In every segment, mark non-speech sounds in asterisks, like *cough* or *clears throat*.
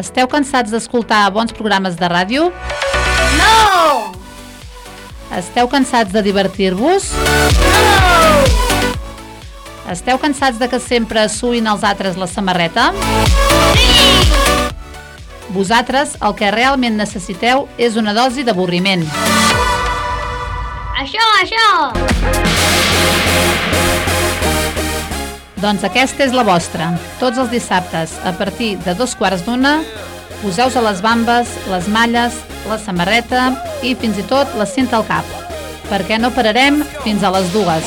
Esteu cansats d'escoltar bons programes de ràdio? No! Esteu cansats de divertir-vos? No! Esteu cansats de que sempre suïn els altres la samarreta? Sí! Vosaltres el que realment necessiteu és una dosi d'avorriment. Això, això! Doncs aquesta és la vostra. Tots els dissabtes, a partir de dos quarts d'una, poseu a les bambes, les malles, la samarreta i fins i tot la cinta al cap. Perquè no pararem fins a les dues.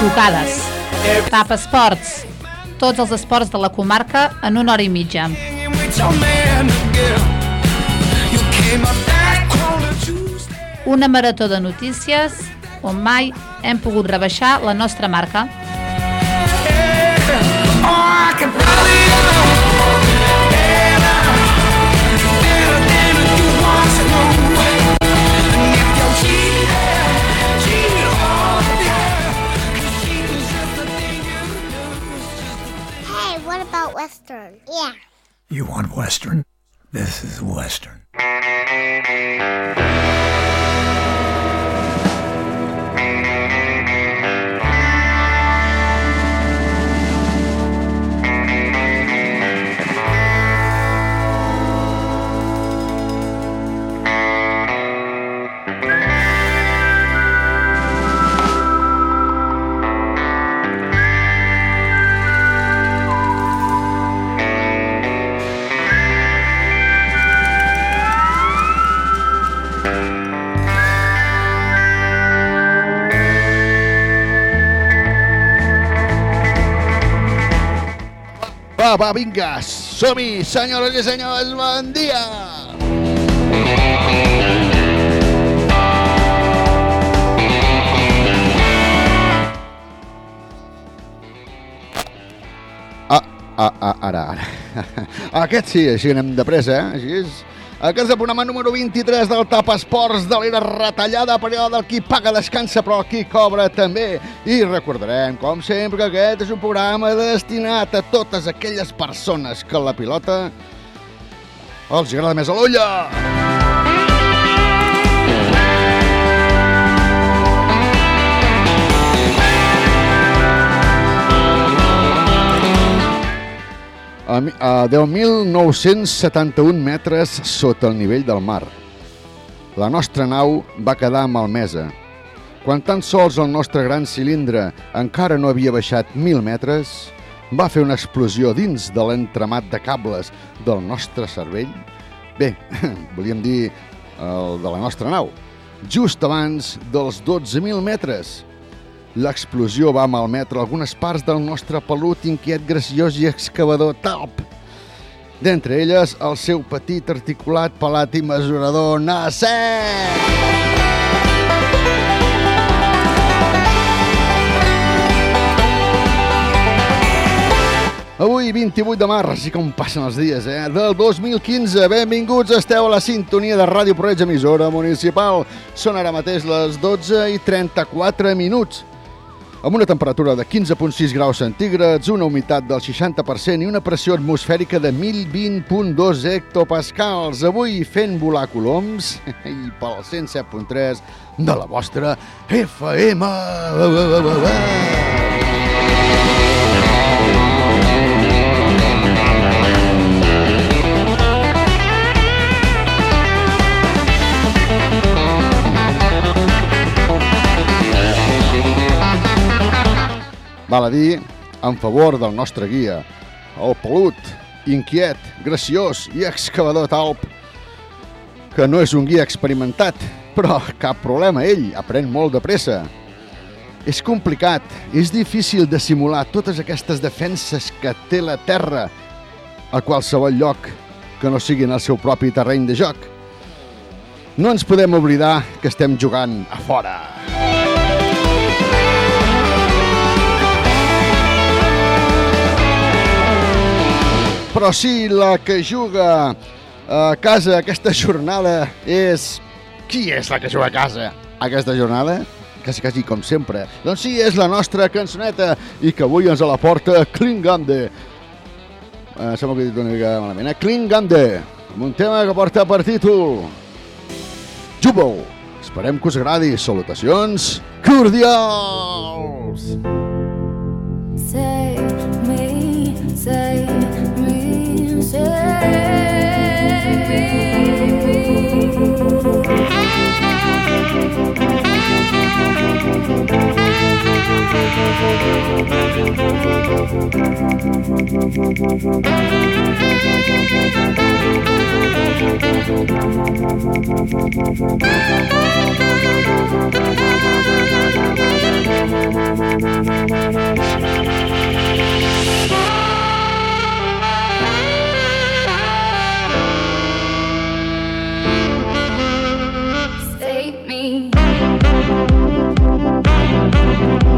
Tocades. Tap Esports. Tots els esports de la comarca en una hora i mitja. Una marató de notícies on mai hem pogut rebaixar la nostra marca. Hey, what about Western? Yeah. You want Western? This is Western. Va, va, vinga, som-hi, senyores i senyors, bon dia! Ah, ah, ah, ara, ara. *laughs* Aquest sí, així anem de pressa, eh? Així és. Aquest és el programa número 23 del Tap Esports de l'era retallada, període del qui paga descansa però el qui cobra també. I recordarem, com sempre, que aquest és un programa destinat a totes aquelles persones que la pilota els agrada més a l'ulla. A, a 10.971 metres sota el nivell del mar. La nostra nau va quedar malmesa. Quan tan sols el nostre gran cilindre encara no havia baixat 1.000 metres, va fer una explosió dins de l'entramat de cables del nostre cervell. Bé, *laughs* volíem dir el de la nostra nau. Just abans dels 12.000 metres, L'explosió va malmetre algunes parts del nostre pelut inquiet, graciós i excavador talp. D'entre elles, el seu petit articulat pelat i mesurador Nasser! Avui, 28 de març, i com passen els dies, eh? Del 2015. Benvinguts, esteu a la sintonia de Ràdio Proveig, emissora municipal. Són ara mateix les 12 i 34 minuts amb una temperatura de 15.6 graus centígrads, una humitat del 60% i una pressió atmosfèrica de 1020.2 hectopascals. Avui fent volar coloms *laughs* i pel 107.3 de la vostra FM. Val a dir, en favor del nostre guia, el pelut, inquiet, graciós i excavador talp, que no és un guia experimentat, però cap problema, ell aprèn molt de pressa. És complicat, és difícil de simular totes aquestes defenses que té la Terra a qualsevol lloc que no sigui en el seu propi terreny de joc. No ens podem oblidar que estem jugant a fora. Però sí, la que juga a casa aquesta jornada és... Qui és la que juga a casa aquesta jornada? Quasi, quasi com sempre. Doncs sí, és la nostra cançoneta i que avui ens la porta Klingande. eh, sembla que he dit una mica malament, eh? Klingande, amb un tema que porta per títol Jubal. Esperem que us agradi. Salutacions cordials! Save me, save me, You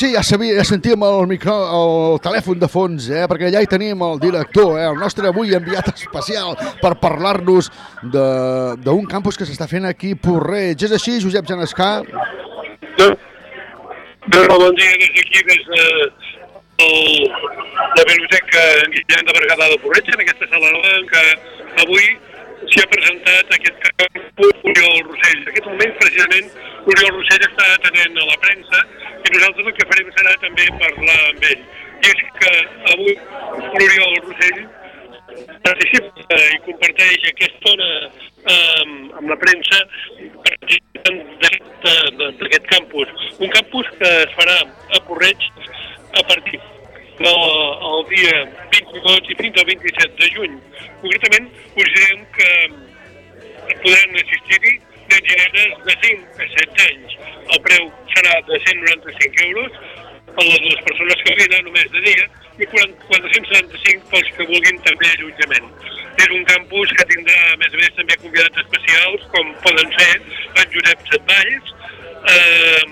Sí, ja, sabia, ja sentíem el, micro, el telèfon de fons, eh? perquè allà hi tenim el director, eh? el nostre avui enviat especial per parlar-nos de- d'un campus que s'està fent aquí Porreig. És així, Josep Genescà? Bé, bon dia des d'aquí, des de el, la Biblioteca Guillem de Berguedà de Porreig, en aquesta sala nova en què avui 27 de juny. Concretament, us direm que podran assistir-hi i nenes de 5 a 7 anys. El preu serà de 195 euros per les dues persones que venen només de dia i 40 475 pels que vulguin també allotjament. És un campus que tindrà, a més a més, també convidats especials, com poden ser en Josep Setvalls, eh,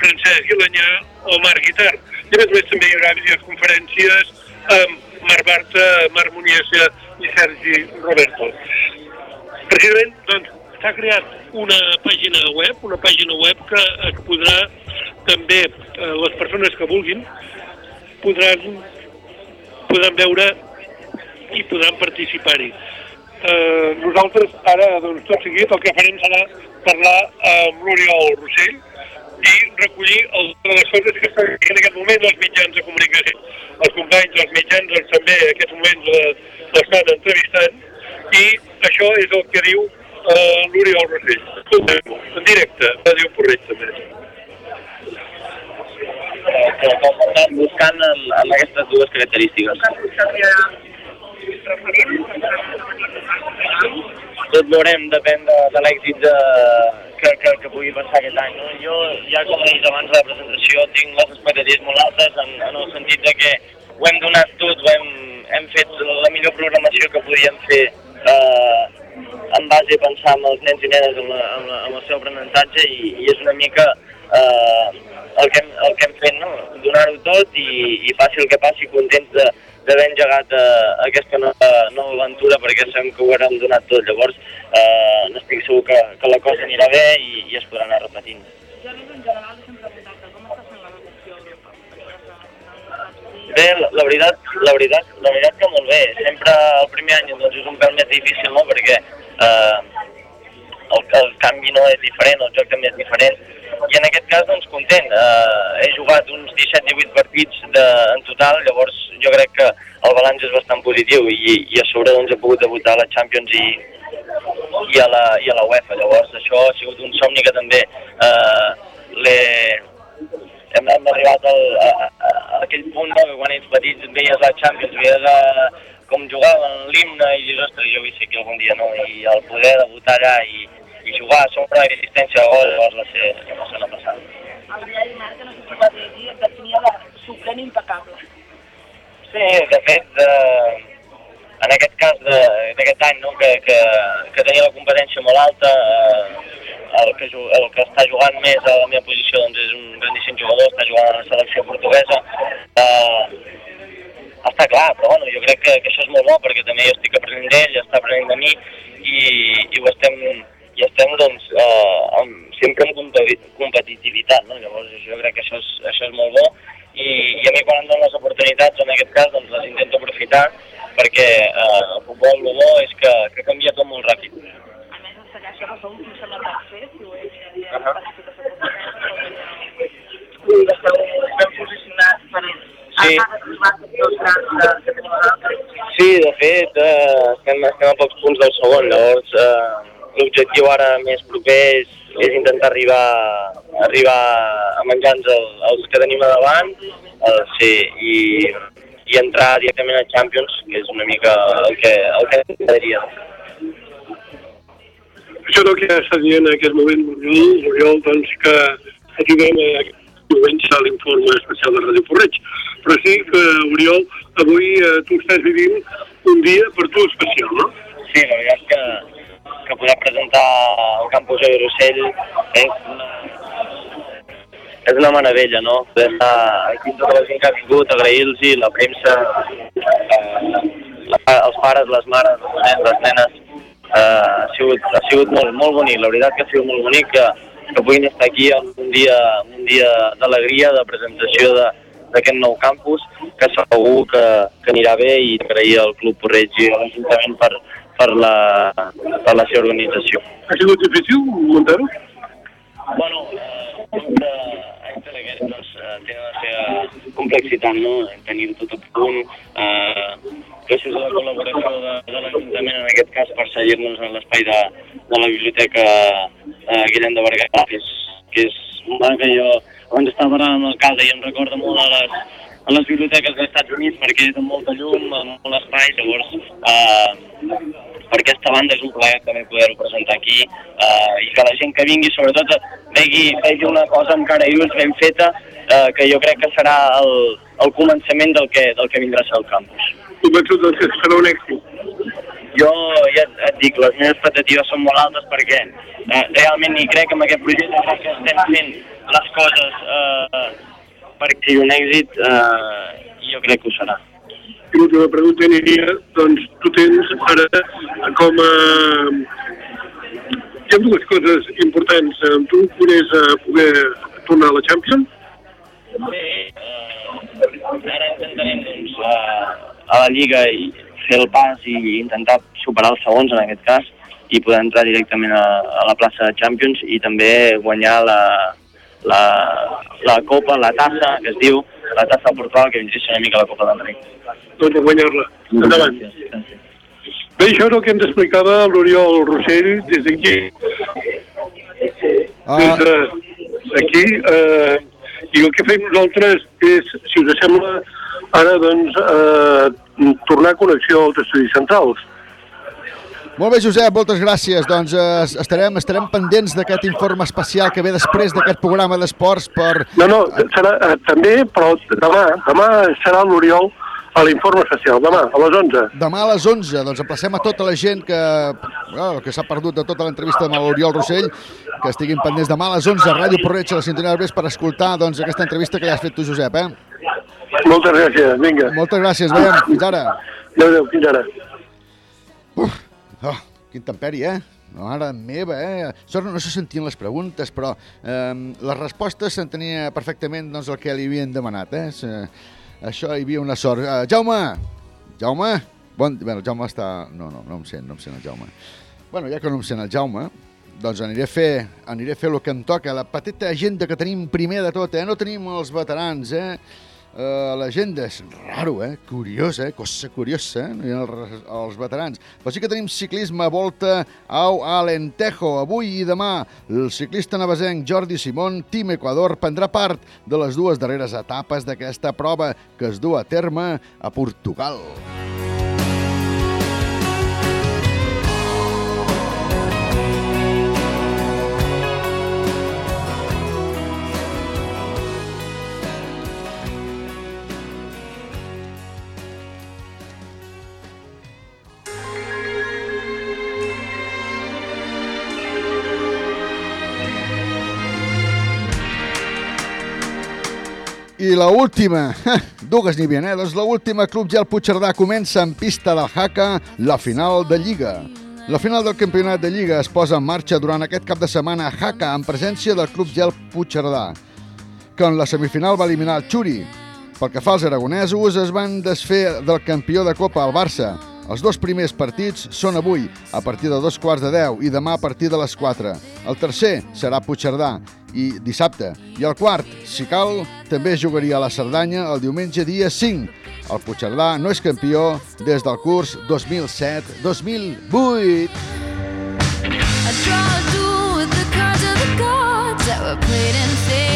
Francesc Guilanyà o Marc Guitar. I a més a més també hi haurà videoconferències amb Marc Barta, Marc Muniesa i Sergi Roberto. Precisament, doncs, s'ha creat una pàgina web, una pàgina web que es podrà també, eh, les persones que vulguin, podran podran veure i podran participar-hi. Eh, nosaltres ara, doncs, tot seguit, el que farem serà parlar amb l'Oriol Rossell i recollir el, les coses que estan en aquest moment els mitjans de comunicació. Els companys dels mitjans doncs, també en aquests moments eh, l'estan entrevistant i això és el que diu eh, l'Oriol Rossell. Escolteu, en directe, Ràdio Porreig també. que com estan buscant amb, amb aquestes dues característiques. Tot veurem, depèn de, de l'èxit de, que, que, que pugui passar aquest any. No? Jo, ja com he dit abans de la presentació, tinc les expectatives molt altes en, en el sentit de que ho hem donat tot, ho hem, hem fet la millor programació que podíem fer eh, en base a pensar en els nens i nenes amb, la, amb, la, amb el seu aprenentatge i, i és una mica eh, el, que hem, el que hem fet, no? donar-ho tot i, i passi el que passi, contents de d'haver engegat eh, aquesta nova, nova aventura perquè sabem que ho haurem donat tot. Llavors, eh, n'estic segur que, que la cosa anirà bé i, i es podrà anar repetint. Bé, la, la veritat, la veritat, la veritat que molt bé. Sempre el primer any doncs, és un pèl més difícil, no?, perquè eh, el, el canvi no és diferent, el joc també és diferent. I en aquest cas, doncs, content. Eh, he jugat uns 17-18 partits de, en total, llavors jo crec que el balanç és bastant positiu i, i a sobre doncs, he pogut debutar a la Champions i, i, a la, i a la UEFA. Llavors això ha sigut un somni que també eh, l'he hem, hem arribat al, a, a, a aquell punt no, que quan ets petit veies la Champions, veies a, com jugaven l'himne i dius, ostres, jo vull ser aquí algun dia, no? I el poder debutar allà i, i jugar a sobre i assistència a gol, llavors va ser una cosa passada. El diari Marca, no sé si ho va dir, definia de suplent impecable. Sí, de fet, eh, en aquest cas de- d'aquest any, no, que, que, que tenia la competència molt alta, eh, el, que, el que està jugant més a la meva posició doncs, és un grandíssim jugador, està jugant a la selecció portuguesa. Eh, està clar, però bueno, jo crec que, que això és molt bo perquè també jo estic aprenent d'ell, està aprenent de mi i, i ho estem, i estem doncs, eh, amb, sempre en competi- competitivitat, no? llavors jo crec que això és, això és molt bo i, i a mi quan em donen les oportunitats, en aquest cas, doncs les intento aprofitar perquè eh, el futbol el bo és que, que canvia tot molt ràpid. A més, en segueixo que som, em sembla, tercer, si ho portuguesa, Vull dir que esteu ben posicionats per Sí. l'altre. Sí, de fet, eh, estem, estem a pocs punts del segon, llavors eh, l'objectiu ara més proper és, és intentar arribar, arribar a menjar-nos el, els que tenim a davant, eh, sí, i, i entrar directament a Champions, que és una mica el que, el que m'agradaria. Això és el que està dient en aquest moment l'Oriol, l'Oriol doncs, que arribem a aquest moment a l'informe especial de Ràdio Porreig. Però sí que, Oriol, avui eh, tu estàs vivint un dia per tu especial, no? Sí, la veritat que, que poder presentar el campus de Rossell és una, és una meravella, no? Poder estar aquí tota la gent que ha vingut, agrair-los, la premsa, eh, els pares, les mares, els nens, les nenes, eh, ha, sigut, ha sigut molt, molt bonic, la veritat que ha sigut molt bonic que, que puguin estar aquí un dia, un dia d'alegria, de presentació de d'aquest nou campus, que segur que, que anirà bé i agrair al Club Porreig i a l'Ajuntament per, per, la, per la seva organització. Ha sigut difícil muntar-ho? Bueno, eh, sempre d'aquests doncs, eh, tenen la seva complexitat, no? Tenir tot a punt, eh, gràcies a la col·laboració de, de l'Ajuntament, en aquest cas, per seguir-nos en l'espai de, de la biblioteca eh, Guillem de Berguedà, que és, que és una que jo abans estava parlant amb l'alcalde i em recorda molt a les, a les biblioteques dels Estats Units perquè és amb molta llum, amb molt espai, llavors eh, per aquesta banda és un plaer també poder-ho presentar aquí eh, i que la gent que vingui sobretot vegi, vegi una cosa amb cara i ulls ben feta eh, que jo crec que serà el, el començament del que, del que vindrà a ser el campus. Convençut doncs, que serà un èxit. Jo ja et, dic, les meves expectatives són molt altes perquè eh, realment hi crec en aquest projecte crec que estem fent les coses eh, perquè un èxit eh, jo crec que ho serà. I l'última pregunta aniria, doncs, tu tens ara com a... Hi ha dues coses importants. Tu eh, poder tornar a la Champions? Bé, eh, ara intentarem doncs, eh, a la Lliga i fer el pas i intentar superar els segons en aquest cas i poder entrar directament a, a la plaça de Champions i també guanyar la, la, la Copa, la tassa, que es diu, la tassa Portugal, que vindria a una mica la Copa del Rei. Doncs a guanyar-la. Endavant. Bé, això és el que ens explicava l'Oriol Rossell des d'aquí. Ah. Des d'aquí. Eh, I el que fem nosaltres és, si us sembla, ara doncs eh, tornar a connexió als estudis centrals. Molt bé, Josep, moltes gràcies. Doncs eh, estarem, estarem pendents d'aquest informe especial que ve després d'aquest programa d'esports per... No, no, serà eh, també, però demà, demà serà l'Oriol a l'informe especial, demà, a les 11. Demà a les 11, doncs emplacem a tota la gent que, well, que s'ha perdut de tota l'entrevista amb l'Oriol Rossell, que estiguin pendents demà a les 11 a Ràdio Porreig a la Sintonia del per escoltar doncs, aquesta entrevista que ja has fet tu, Josep. Eh? Moltes gràcies, vinga. Moltes gràcies, veiem. Fins ara. Adéu, adéu, fins ara. Oh, quin temperi, eh? Mare meva, eh? Sort no se sentien les preguntes, però eh, les respostes s'entenia perfectament doncs, el que li havien demanat, eh? Això hi havia una sort. Uh, Jaume! Jaume? Bon... Bé, el Jaume està... No, no, no em sent, no em sent el Jaume. Bueno, ja que no em sent el Jaume, doncs aniré a fer, aniré a fer el que em toca, la petita agenda que tenim primer de tot, eh? No tenim els veterans, eh? Uh, L'agenda és raro, eh? Curiós, eh? Cosa curiosa, eh? No hi ha els, els veterans. Però sí que tenim ciclisme, volta au Alentejo. Avui i demà, el ciclista navesenc Jordi Simón, Team Equador, prendrà part de les dues darreres etapes d'aquesta prova que es du a terme a Portugal. I la última, *laughs* dues n'hi havia, eh? Doncs la última, Club Gel Puigcerdà comença en pista del Haka la final de Lliga. La final del campionat de Lliga es posa en marxa durant aquest cap de setmana a Haka en presència del Club Gel Puigcerdà, que en la semifinal va eliminar el Xuri. Pel que fa als aragonesos, es van desfer del campió de Copa, el Barça. Els dos primers partits són avui, a partir de dos quarts de deu, i demà a partir de les 4. El tercer serà Puigcerdà, i dissabte. I el quart, si cal, també jugaria a la Cerdanya el diumenge dia 5. El Puigcerdà no és campió des del curs 2007-2008. I played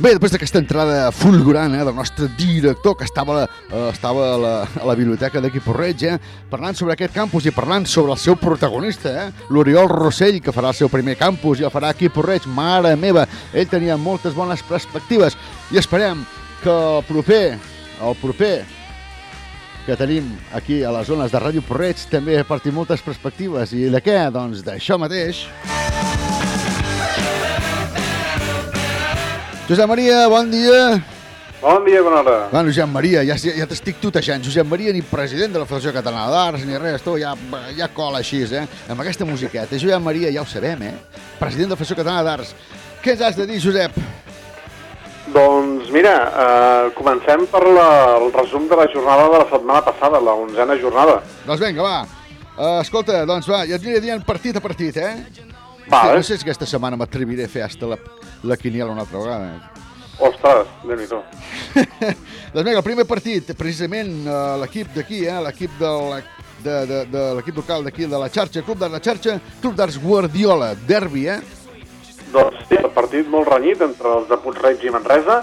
Bé, després d'aquesta entrada fulgurant eh, del nostre director, que estava, eh, estava a, la, a la biblioteca d'aquí Porreig, eh, parlant sobre aquest campus i parlant sobre el seu protagonista, eh, l'Oriol Rossell, que farà el seu primer campus i el farà aquí a Porreig. Mare meva, ell tenia moltes bones perspectives i esperem que el proper, el proper que tenim aquí a les zones de Ràdio Porreig també porti moltes perspectives. I de què? Doncs d'això mateix. Josep Maria, bon dia. Bon dia, bona hora. Bueno, Josep Maria, ja, ja t'estic tutejant. Josep Maria, ni president de la Federació Catalana d'Arts, ni res, tu ja, ja cola així, eh? Amb aquesta musiqueta. Josep Maria, ja ho sabem, eh? President de la Federació Catalana d'Arts. Què ens has de dir, Josep? Doncs mira, eh, comencem per la, el resum de la jornada de la setmana passada, la onzena jornada. Doncs vinga, va. Uh, escolta, doncs va, ja et aniré dient partit a partit, eh? Vale. No sé si aquesta setmana m'atreviré a fer hasta la, la quiniela una altra vegada. Ostres, déu nhi *laughs* doncs vinga, el primer partit, precisament eh, l'equip d'aquí, eh, l'equip del de, de, de l'equip local d'aquí, de la xarxa, Club d'Arts La Xarxa, Club d'Arts Guardiola, derbi, eh? Doncs sí, el partit molt renyit entre els de Puigreig i Manresa,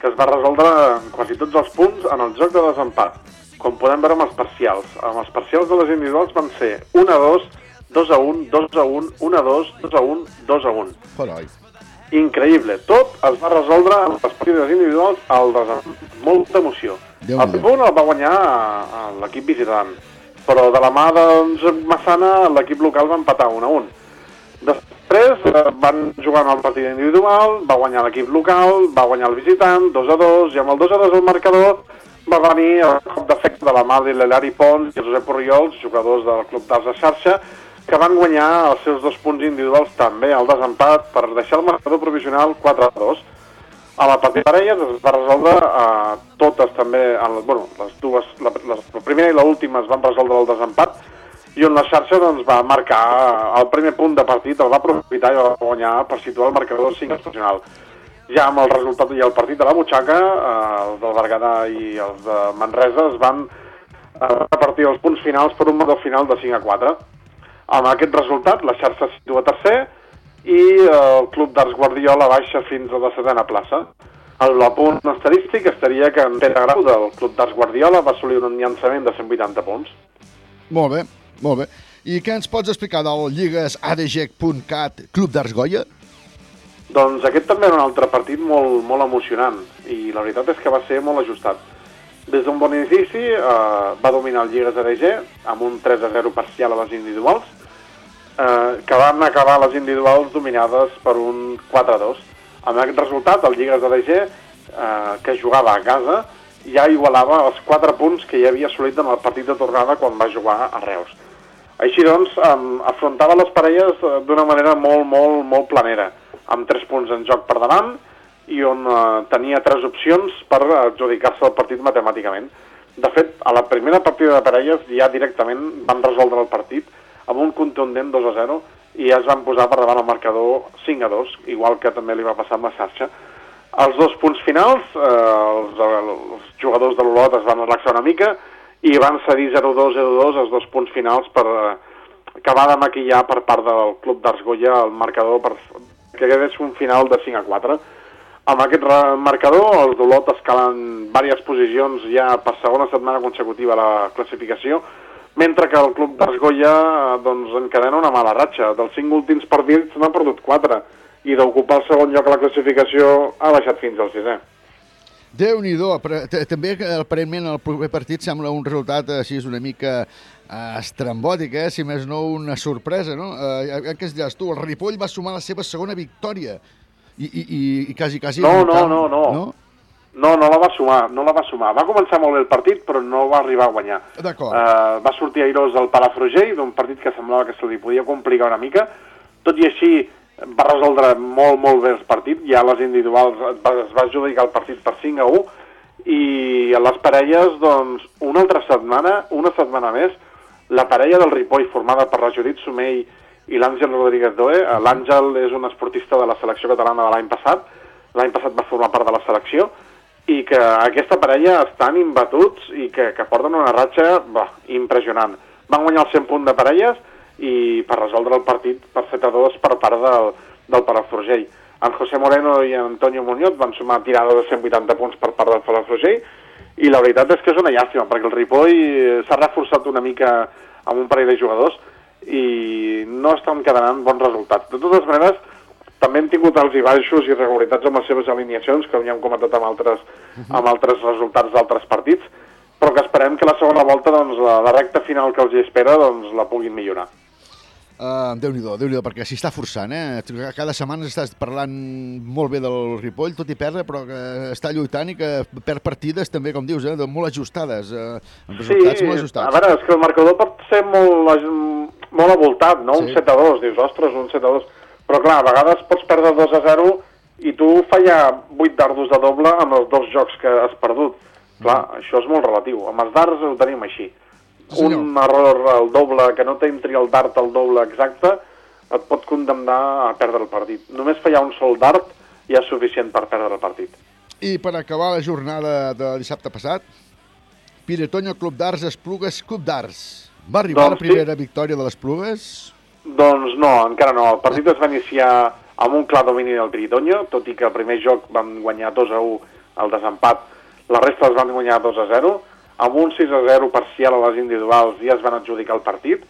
que es va resoldre en quasi tots els punts en el joc de desempat, com podem veure amb els parcials. Amb els parcials de les individuals van ser 1 a 2, 2 a 1, 2 a 1, 1 a 2, 2 a 1, 2 a 1. Carai. Increïble. Tot es va resoldre en les partides individuals al desempat. Molta emoció. El primer el va guanyar a- a l'equip visitant, però de la mà doncs, Massana l'equip local va empatar 1 a 1. Després eh, van jugar en el partit individual, va guanyar l'equip local, va guanyar el visitant, 2 a 2, i amb el 2 a 2 al marcador va venir el cop d'efecte de la mà de l'Helari Pons i Josep Oriols, jugadors del Club d'Arts de Xarxa, que van guanyar els seus dos punts individuals també al desempat per deixar el marcador provisional 4 a 2. A la partida parelles es va resoldre eh, totes també, en, bueno, les dues, la, la, la primera i l'última es van resoldre el desempat, i on la xarxa doncs, va marcar el primer punt de partit, el va aprofitar i va guanyar per situar el marcador 5 estacional. Ja amb el resultat i el partit de la butxaca, eh, els del Berguedà i els de Manresa es van eh, repartir els punts finals per un marcador final de 5 a 4. Amb aquest resultat, la xarxa es situa tercer i el Club d'Arts Guardiola baixa fins a la setena plaça. El punt estadístic estaria que en Pere Grau del Club d'Arts Guardiola va assolir un llançament de 180 punts. Molt bé, molt bé. I què ens pots explicar del lligasadgec.cat Club d'Arts Goya? Doncs aquest també era un altre partit molt, molt emocionant i la veritat és que va ser molt ajustat. Des d'un bon inici eh, va dominar el Lligues ADG amb un 3 a 0 parcial a les individuals eh, que van acabar les individuals dominades per un 4 a 2. Amb aquest resultat, el Lligues ADG, eh, que jugava a casa, ja igualava els 4 punts que hi havia assolit en el partit de tornada quan va jugar a Reus. Així doncs, um, afrontava les parelles eh, d'una manera molt, molt, molt planera, amb 3 punts en joc per davant i on uh, tenia tres opcions per adjudicar-se el partit matemàticament. De fet, a la primera partida de parelles ja directament van resoldre el partit amb un contundent 2 a 0 i ja es van posar per davant el marcador 5 a 2, igual que també li va passar amb la xarxa. Els dos punts finals, eh, els, els jugadors de l'Olot es van relaxar una mica i van cedir 0-2, 0-2 els dos punts finals per eh, acabar de maquillar per part del Club d'Arts Goya el marcador per que quedés un final de 5 a 4. Amb aquest marcador, els d'Olot escalen diverses posicions ja per segona setmana consecutiva a la classificació, mentre que el Club d'Arts Goya eh, doncs, encadena una mala ratxa. Dels cinc últims partits n'ha perdut 4 i d'ocupar el segon lloc a la classificació ha baixat fins al sisè. Déu-n'hi-do, també aparentment el proper partit sembla un resultat així és una mica eh, estrambòtic, eh? si més no una sorpresa, no? Eh, què es diràs tu? El Ripoll va sumar la seva segona victòria i, i, i, i quasi, quasi... No, no, no, no. no? No, no la va sumar, no la va sumar. Va començar molt bé el partit, però no va arribar a guanyar. D'acord. Uh, va sortir airós al Palafrugell, d'un partit que semblava que se li podia complicar una mica. Tot i així, va resoldre molt, molt bé el partit. Ja les individuals es va, adjudicar el partit per 5 a 1. I a les parelles, doncs, una altra setmana, una setmana més, la parella del Ripoll, formada per la Judit Somell i l'Àngel Rodríguez Doe. Eh, L'Àngel és un esportista de la selecció catalana de l'any passat. L'any passat va formar part de la selecció i que aquesta parella estan imbatuts i que, que porten una ratxa bah, impressionant. Van guanyar el 100 punt de parelles i per resoldre el partit per 7 a 2 per part del, del Palafrugell. En José Moreno i en Antonio Muñoz van sumar tirada de 180 punts per part del Palafrugell i la veritat és que és una llàstima perquè el Ripoll eh, s'ha reforçat una mica amb un parell de jugadors i no estan quedant bons resultats. De totes maneres, també hem tingut alts i baixos i irregularitats amb les seves alineacions, que ja hem comentat amb altres, amb altres resultats d'altres partits, però que esperem que la segona volta, doncs, la, la recta final que els hi espera, doncs, la puguin millorar. Uh, Déu-n'hi-do, déu nhi déu perquè s'hi està forçant, eh? Cada setmana estàs parlant molt bé del Ripoll, tot i perdre, però que està lluitant i que perd partides també, com dius, eh? molt ajustades, eh? amb resultats molt ajustats. a veure, és que el marcador pot ser molt, molt avoltat, no? Sí. Un 7 a 2, dius, ostres, un 7 a 2. Però clar, a vegades pots perdre 2 a 0 i tu fallar 8 dardos de doble amb els dos jocs que has perdut. Clar, això és molt relatiu. Amb els dards ho tenim així. Sí, senyor. un error al doble, que no t'entri el dart al doble exacte, et pot condemnar a perdre el partit. Només fallar un sol dart ja és suficient per perdre el partit. I per acabar la jornada de dissabte passat, Piretoño Club d'Arts, Esplugues Club d'Arts. Va arribar Doncs la primera victòria de les Plugues? Doncs no, encara no. El partit es va iniciar amb un clar domini del Piritoño, tot i que el primer joc van guanyar 2 a 1 al desempat, la resta els van guanyar 2 a 0, amb un 6 a 0 parcial a les individuals ja es van adjudicar el partit.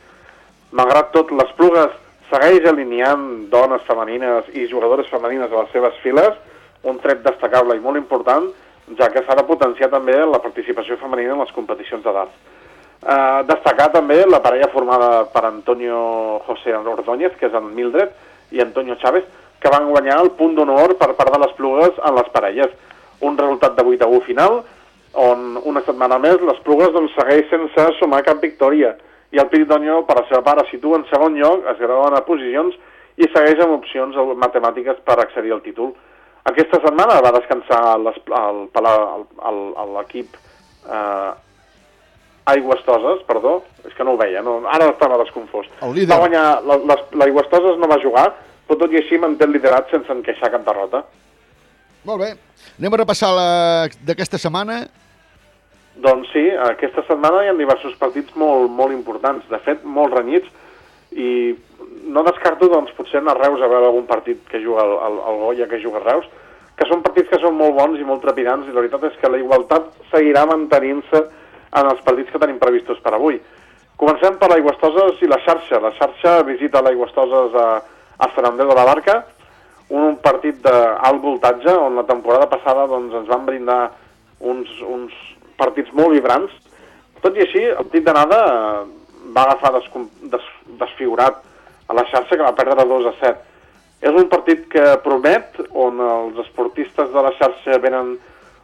Malgrat tot, les Plugues segueix alineant dones femenines i jugadores femenines a les seves files, un tret destacable i molt important, ja que s'ha de potenciar també la participació femenina en les competicions de darts. Eh, destacar també la parella formada per Antonio José Ordóñez, que és en Mildred, i Antonio Chávez, que van guanyar el punt d'honor per part de les Plugues en les parelles. Un resultat de 8 a 1 final, on una setmana més les Plugues doncs, segueix sense sumar cap victòria i el Piritonio, per la seva part, es situa en segon lloc, es graven a posicions i segueix amb opcions matemàtiques per accedir al títol. Aquesta setmana va descansar l'equip eh, Aigües Toses, perdó, és que no ho veia, no, ara estava desconfós. Va guanyar, l'Aigües Toses no va jugar, però tot i així manté el liderat sense encaixar cap derrota. Molt bé. Anem a repassar la d'aquesta setmana. Doncs sí, aquesta setmana hi ha diversos partits molt, molt importants, de fet, molt renyits, i no descarto, doncs, potser anar a Reus a veure algun partit que juga el, el, el Goya, que juga a Reus, que són partits que són molt bons i molt trepidants, i la veritat és que la igualtat seguirà mantenint-se en els partits que tenim previstos per avui. Comencem per l'Aigüestoses i la xarxa. La xarxa visita l'Aigüestoses a, a Sant Andreu de la Barca, un partit d'alt voltatge, on la temporada passada doncs, ens van brindar uns, uns partits molt vibrants. Tot i així, el partit d'anada eh, va agafar descom, des, desfigurat a la xarxa, que va perdre 2 a 7. És un partit que promet, on els esportistes de la xarxa venen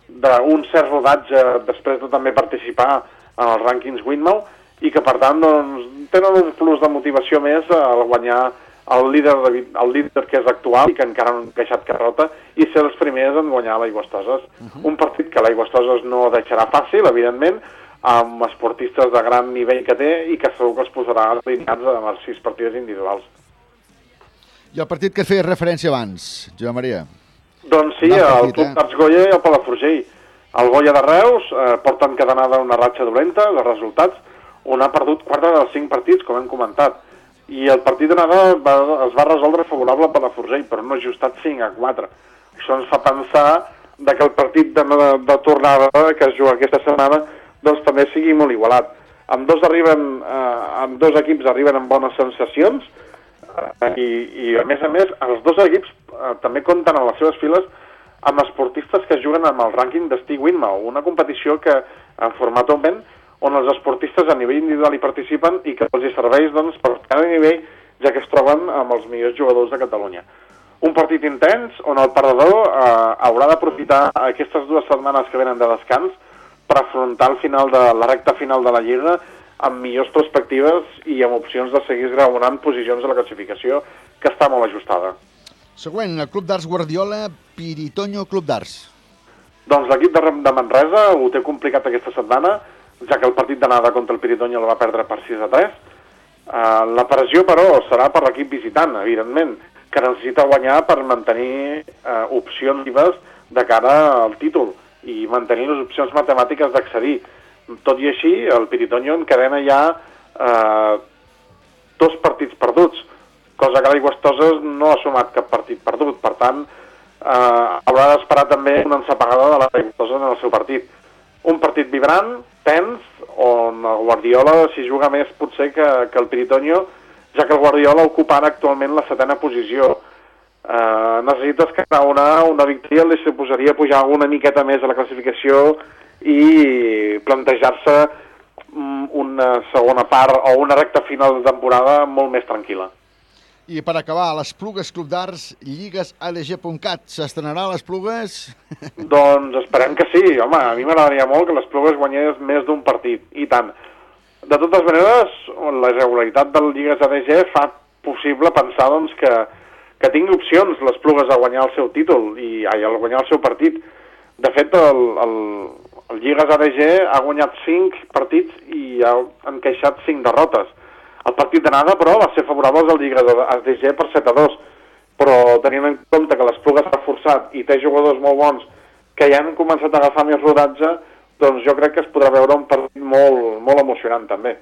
d'un cert rodatge després de també participar en els rànquings Winmau i que per tant doncs, tenen un plus de motivació més al guanyar el líder, de, el líder que és actual i que encara no han queixat carrota i ser els primers en guanyar l'Aigüestoses. Uh -huh. Un partit que l'Aigüestoses no deixarà fàcil, evidentment, amb esportistes de gran nivell que té i que segur que es posarà alineats amb els sis partides individuals. I el partit que feia referència abans, Joan Maria. Doncs sí, Bon el Club eh? d'Arts Goya i el Palafrugell. El Goya de Reus eh, porta encadenada una ratxa dolenta de resultats on ha perdut 4 dels 5 partits, com hem comentat. I el partit d'anada va, es va resoldre favorable per la Forgell, però no ajustat 5 a 4. Això ens fa pensar de que el partit de, de, de tornada que es juga aquesta setmana doncs també sigui molt igualat. Amb dos, arriben, eh, amb dos equips arriben amb bones sensacions i, i a més a més els dos equips eh, també compten a les seves files amb esportistes que juguen amb el rànquing d'Estig Winmau, una competició que en format open on els esportistes a nivell individual hi participen i que els hi serveix doncs, per cada nivell, ja que es troben amb els millors jugadors de Catalunya. Un partit intens on el perdedor eh, haurà d'aprofitar aquestes dues setmanes que venen de descans per afrontar el final de la recta final de la Lliga amb millors perspectives i amb opcions de seguir esgraonant posicions de la classificació que està molt ajustada. Següent, el Club d'Arts Guardiola, Piritoño Club d'Arts. Doncs l'equip de, de Manresa ho té complicat aquesta setmana, ja que el partit d'anada contra el Piritoño el va perdre per 6 a 3. Uh, la pressió, però, serà per l'equip visitant, evidentment, que necessita guanyar per mantenir uh, opcions vives de cara al títol i mantenir les opcions matemàtiques d'accedir. Tot i així, el Piritoño encadena ja uh, dos partits perduts, cosa que l'Aigüestoses no ha sumat cap partit perdut. Per tant, eh, haurà d'esperar també una ensapagada de l'Aigüestoses en el seu partit. Un partit vibrant, tens, on el Guardiola s'hi juga més potser que, que el Piritoño, ja que el Guardiola ocupa actualment la setena posició. Eh, necessites que una, una victòria li suposaria pujar una miqueta més a la classificació i plantejar-se mm, una segona part o una recta final de temporada molt més tranquil·la. I per acabar, les Plugues Club d'Arts, lligues ALG.cat. S'estrenarà les Plugues? *laughs* Doncs esperem que sí. Home, a mi m'agradaria molt que les Plugues guanyés més d'un partit, i tant. De totes maneres, la irregularitat del Lligues ADG fa possible pensar doncs, que, que tingui opcions les Plugues a guanyar el seu títol i ai, a guanyar el seu partit. De fet, el, el, el Lligues ADG ha guanyat 5 partits i ha encaixat 5 derrotes. El partit d'anada, però, va ser favorable al Lligues ADG per 7 a 2, però tenint en compte que l'Espluga s'ha forçat i té jugadors molt bons que ja han començat a agafar més rodatge, doncs jo crec que es podrà veure un partit molt, molt emocionant també.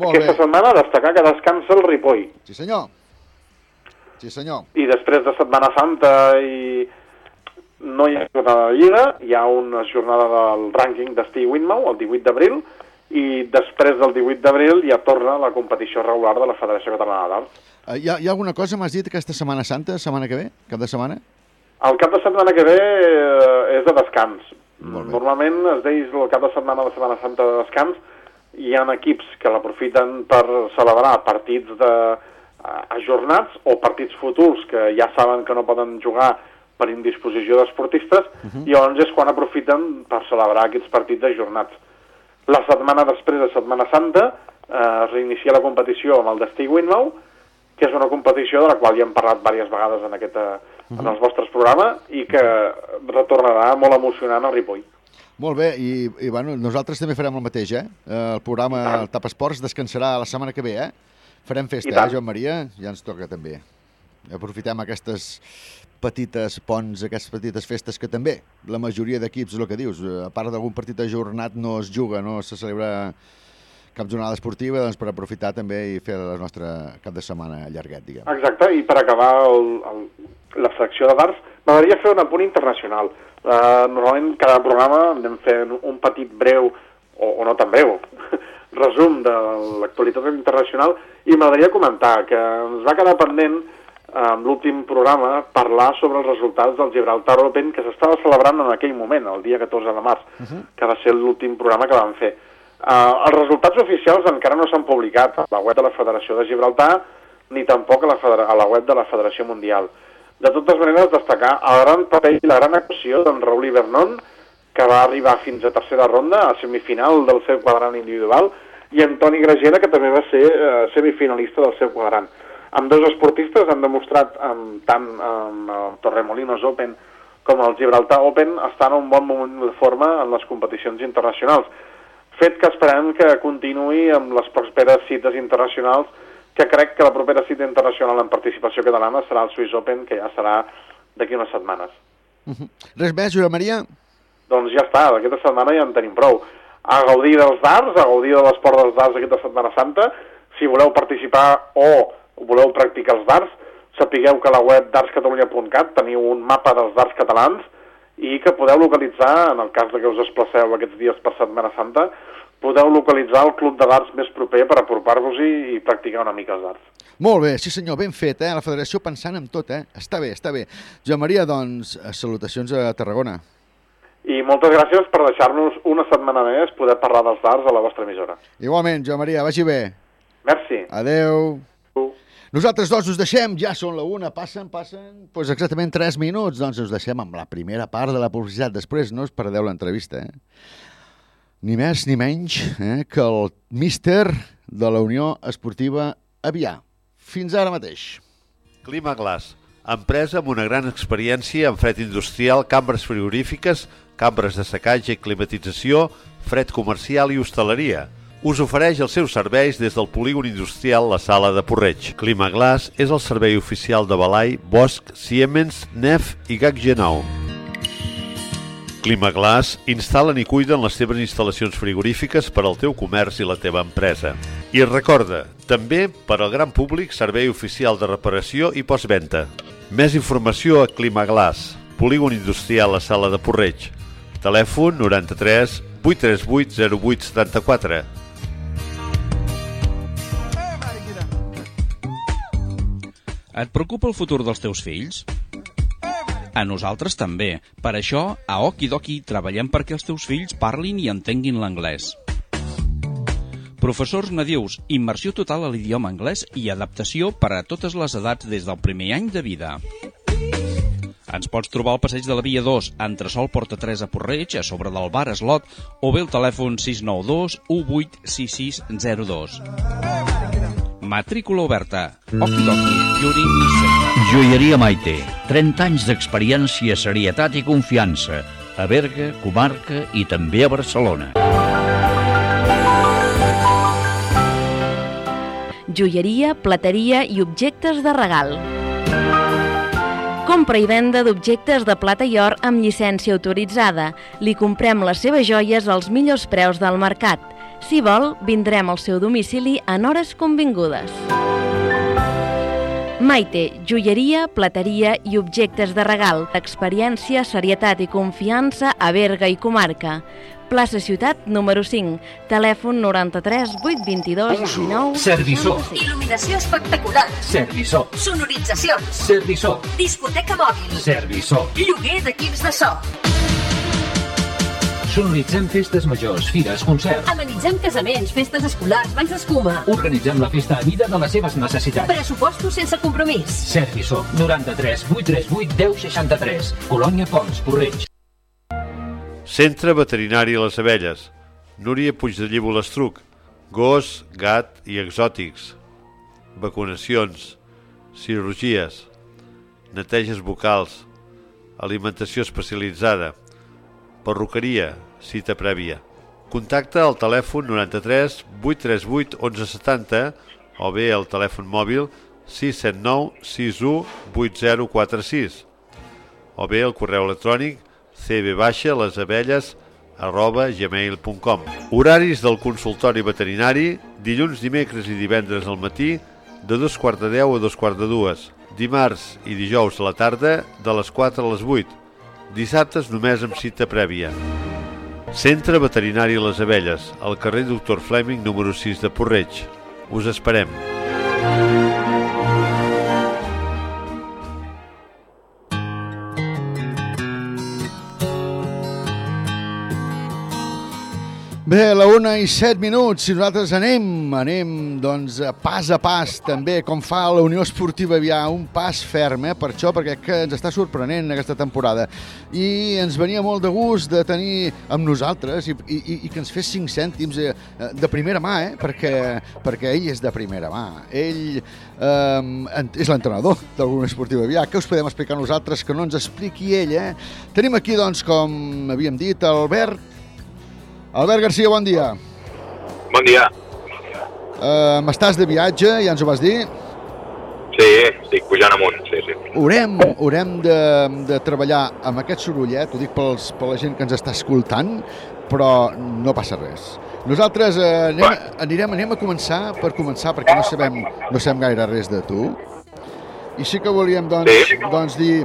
Molt Aquesta bé. setmana destacar que descansa el Ripoll. Sí, senyor. Sí, senyor. I després de Setmana Santa i no hi ha jornada de Lliga, hi ha una jornada del rànquing d'Estí Winmau, el 18 d'abril, i després del 18 d'abril ja torna la competició regular de la Federació Catalana d'Arts. Uh, hi, ha, hi ha alguna cosa, m'has dit, aquesta Setmana Santa, setmana que ve, cap de setmana? El cap de setmana que ve eh, és de descans. Normalment es deia el cap de setmana de Setmana Santa de descans. Hi ha equips que l'aprofiten per celebrar partits de eh, ajornats o partits futurs que ja saben que no poden jugar per indisposició d'esportistes i llavors és quan aprofiten per celebrar aquests partits ajornats. La setmana després de Setmana Santa eh, es reinicia la competició amb el Destí Winmau, que és una competició de la qual ja hem parlat diverses vegades en, aquest, eh, en els vostres programes i que retornarà molt emocionant a Ripoll. Molt bé, i, i bueno, nosaltres també farem el mateix, eh? Eh, El programa el Tap Esports descansarà la setmana que ve, eh? Farem festa, eh, Joan Maria? Ja ens toca també. Aprofitem aquestes petites ponts, aquestes petites festes que també la majoria d'equips, el que dius, a part d'algun partit ajornat no es juga, no se celebra cap jornada esportiva, doncs per aprofitar també i fer el nostre cap de setmana llarguet, diguem. Exacte, i per acabar el, el, la secció de darts, m'agradaria fer un apunt internacional. Uh, normalment cada programa anem fent un petit breu, o, o no tan breu, *laughs* resum de l'actualitat internacional i m'agradaria comentar que ens va quedar pendent amb l'últim programa parlar sobre els resultats del Gibraltar Open que s'estava celebrant en aquell moment, el dia 14 de març, que va ser l'últim programa que vam fer. Uh, els resultats oficials encara no s'han publicat a la web de la Federació de Gibraltar ni tampoc a la, a la web de la Federació Mundial. De totes maneres, destacar el gran paper i la gran actuació d'en Raúl Ibernon, que va arribar fins a tercera ronda, a semifinal del seu quadrant individual, i en Toni Gragera, que també va ser eh, semifinalista del seu quadrant. Amb dos esportistes han demostrat, amb, tant amb el Torremolinos Open com el Gibraltar Open, estan en un bon moment de forma en les competicions internacionals. Fet que esperem que continuï amb les properes cites internacionals, que crec que la propera cita internacional en participació catalana serà el Swiss Open, que ja serà d'aquí unes setmanes. Res més, Joan Maria? Doncs ja està, aquesta setmana ja en tenim prou. A gaudir dels darts, a gaudir de l'esport dels darts aquesta Setmana Santa. Si voleu participar o voleu practicar els darts, sapigueu que a la web dartscatalunya.cat teniu un mapa dels darts catalans i que podeu localitzar, en el cas de que us desplaceu aquests dies per Setmana Santa, podeu localitzar el club de darts més proper per apropar-vos-hi i practicar una mica els darts. Molt bé, sí senyor, ben fet, eh? La federació pensant en tot, eh? Està bé, està bé. Joan Maria, doncs, eh, salutacions a Tarragona. I moltes gràcies per deixar-nos una setmana més poder parlar dels darts a la vostra emissora. Igualment, Joan Maria, vagi bé. Merci. Adeu. Nosaltres dos us deixem, ja són la una, passen, passen, doncs exactament 3 minuts, doncs us deixem amb la primera part de la publicitat, després no us perdeu l'entrevista, eh? Ni més ni menys eh, que el míster de la Unió Esportiva Avià. Fins ara mateix. Climaglass, empresa amb una gran experiència en fred industrial, cambres frigorífiques, cambres de secatge i climatització, fred comercial i hostaleria. Us ofereix els seus serveis des del polígon industrial La Sala de Porreig. Climaglass és el servei oficial de Balai, Bosch, Siemens, Nef i Gaggenau. Climaglass instal·len i cuiden les teves instal·lacions frigorífiques per al teu comerç i la teva empresa. I recorda, també per al gran públic servei oficial de reparació i postventa. Més informació a Climaglass, polígon industrial a Sala de Porreig. Telèfon 93 838 0874. Et preocupa el futur dels teus fills? A nosaltres també. Per això, a Okidoki treballem perquè els teus fills parlin i entenguin l'anglès. Professors nadius, immersió total a l'idioma anglès i adaptació per a totes les edats des del primer any de vida. Ens pots trobar al passeig de la Via 2, entresol Porta 3 a Porreig, a sobre del bar Eslot, o bé el telèfon 692 186602. Matrícula oberta. Okidoki, Center. Joieria Maite. 30 anys d'experiència, serietat i confiança. A Berga, comarca i també a Barcelona. joieria, plateria i objectes de regal. Compra i venda d'objectes de plata i or amb llicència autoritzada. Li comprem les seves joies als millors preus del mercat. Si vol, vindrem al seu domicili en hores convingudes. Maite, joieria, plateria i objectes de regal, experiència, serietat i confiança a Berga i comarca. Plaça Ciutat, número 5, telèfon 93 822 19 Serviçó. 96. Il·luminació espectacular. Serviçó. Sonoritzacions. Serviçó. Discoteca mòbil. Serviçó. Lloguer d'equips de so. Sonoritzem festes majors, fires, concerts. Amenitzem casaments, festes escolars, banys d'escuma. Organitzem la festa a mida de les seves necessitats. Pressupostos sense compromís. Serviçó. 93 838 1063. Colònia Pons, Porreig. Centre Veterinari Les Abelles. Núria Puigdellí Bolestruc. Gos, gat i exòtics. Vacunacions. Cirurgies. Neteges vocals. Alimentació especialitzada. Perruqueria. Cita prèvia. Contacta al telèfon 93 838 1170 o bé al telèfon mòbil 679 61 8046 o bé al correu electrònic cb-lesabelles arroba gmail.com Horaris del consultori veterinari dilluns, dimecres i divendres al matí de dos quarts de deu a dos quarts de dues dimarts i dijous a la tarda de les 4 a les 8 dissabtes només amb cita prèvia. Centre Veterinari Les Abelles al carrer Doctor Fleming número 6 de Porreig. Us esperem Bé, la una i set minuts, i nosaltres anem, anem, doncs, pas a pas, també, com fa la Unió Esportiva Avià, un pas ferm, eh, per això, perquè que ens està sorprenent aquesta temporada. I ens venia molt de gust de tenir amb nosaltres i, i, i que ens fes cinc cèntims eh, de primera mà, eh, perquè, perquè ell és de primera mà. Ell eh, és l'entrenador de la Unió Esportiva Avià. Què us podem explicar nosaltres que no ens expliqui ell, eh? Tenim aquí, doncs, com havíem dit, Albert Albert Garcia, bon dia. Bon dia. Uh, M'estàs de viatge, ja ens ho vas dir? Sí, estic pujant amunt, sí, sí. Haurem, haurem de, de treballar amb aquest sorollet, ho dic pels, per la gent que ens està escoltant, però no passa res. Nosaltres eh, anem, anirem, anem a començar per començar, perquè no sabem, no sabem gaire res de tu. I sí que volíem doncs, Sí. doncs dir...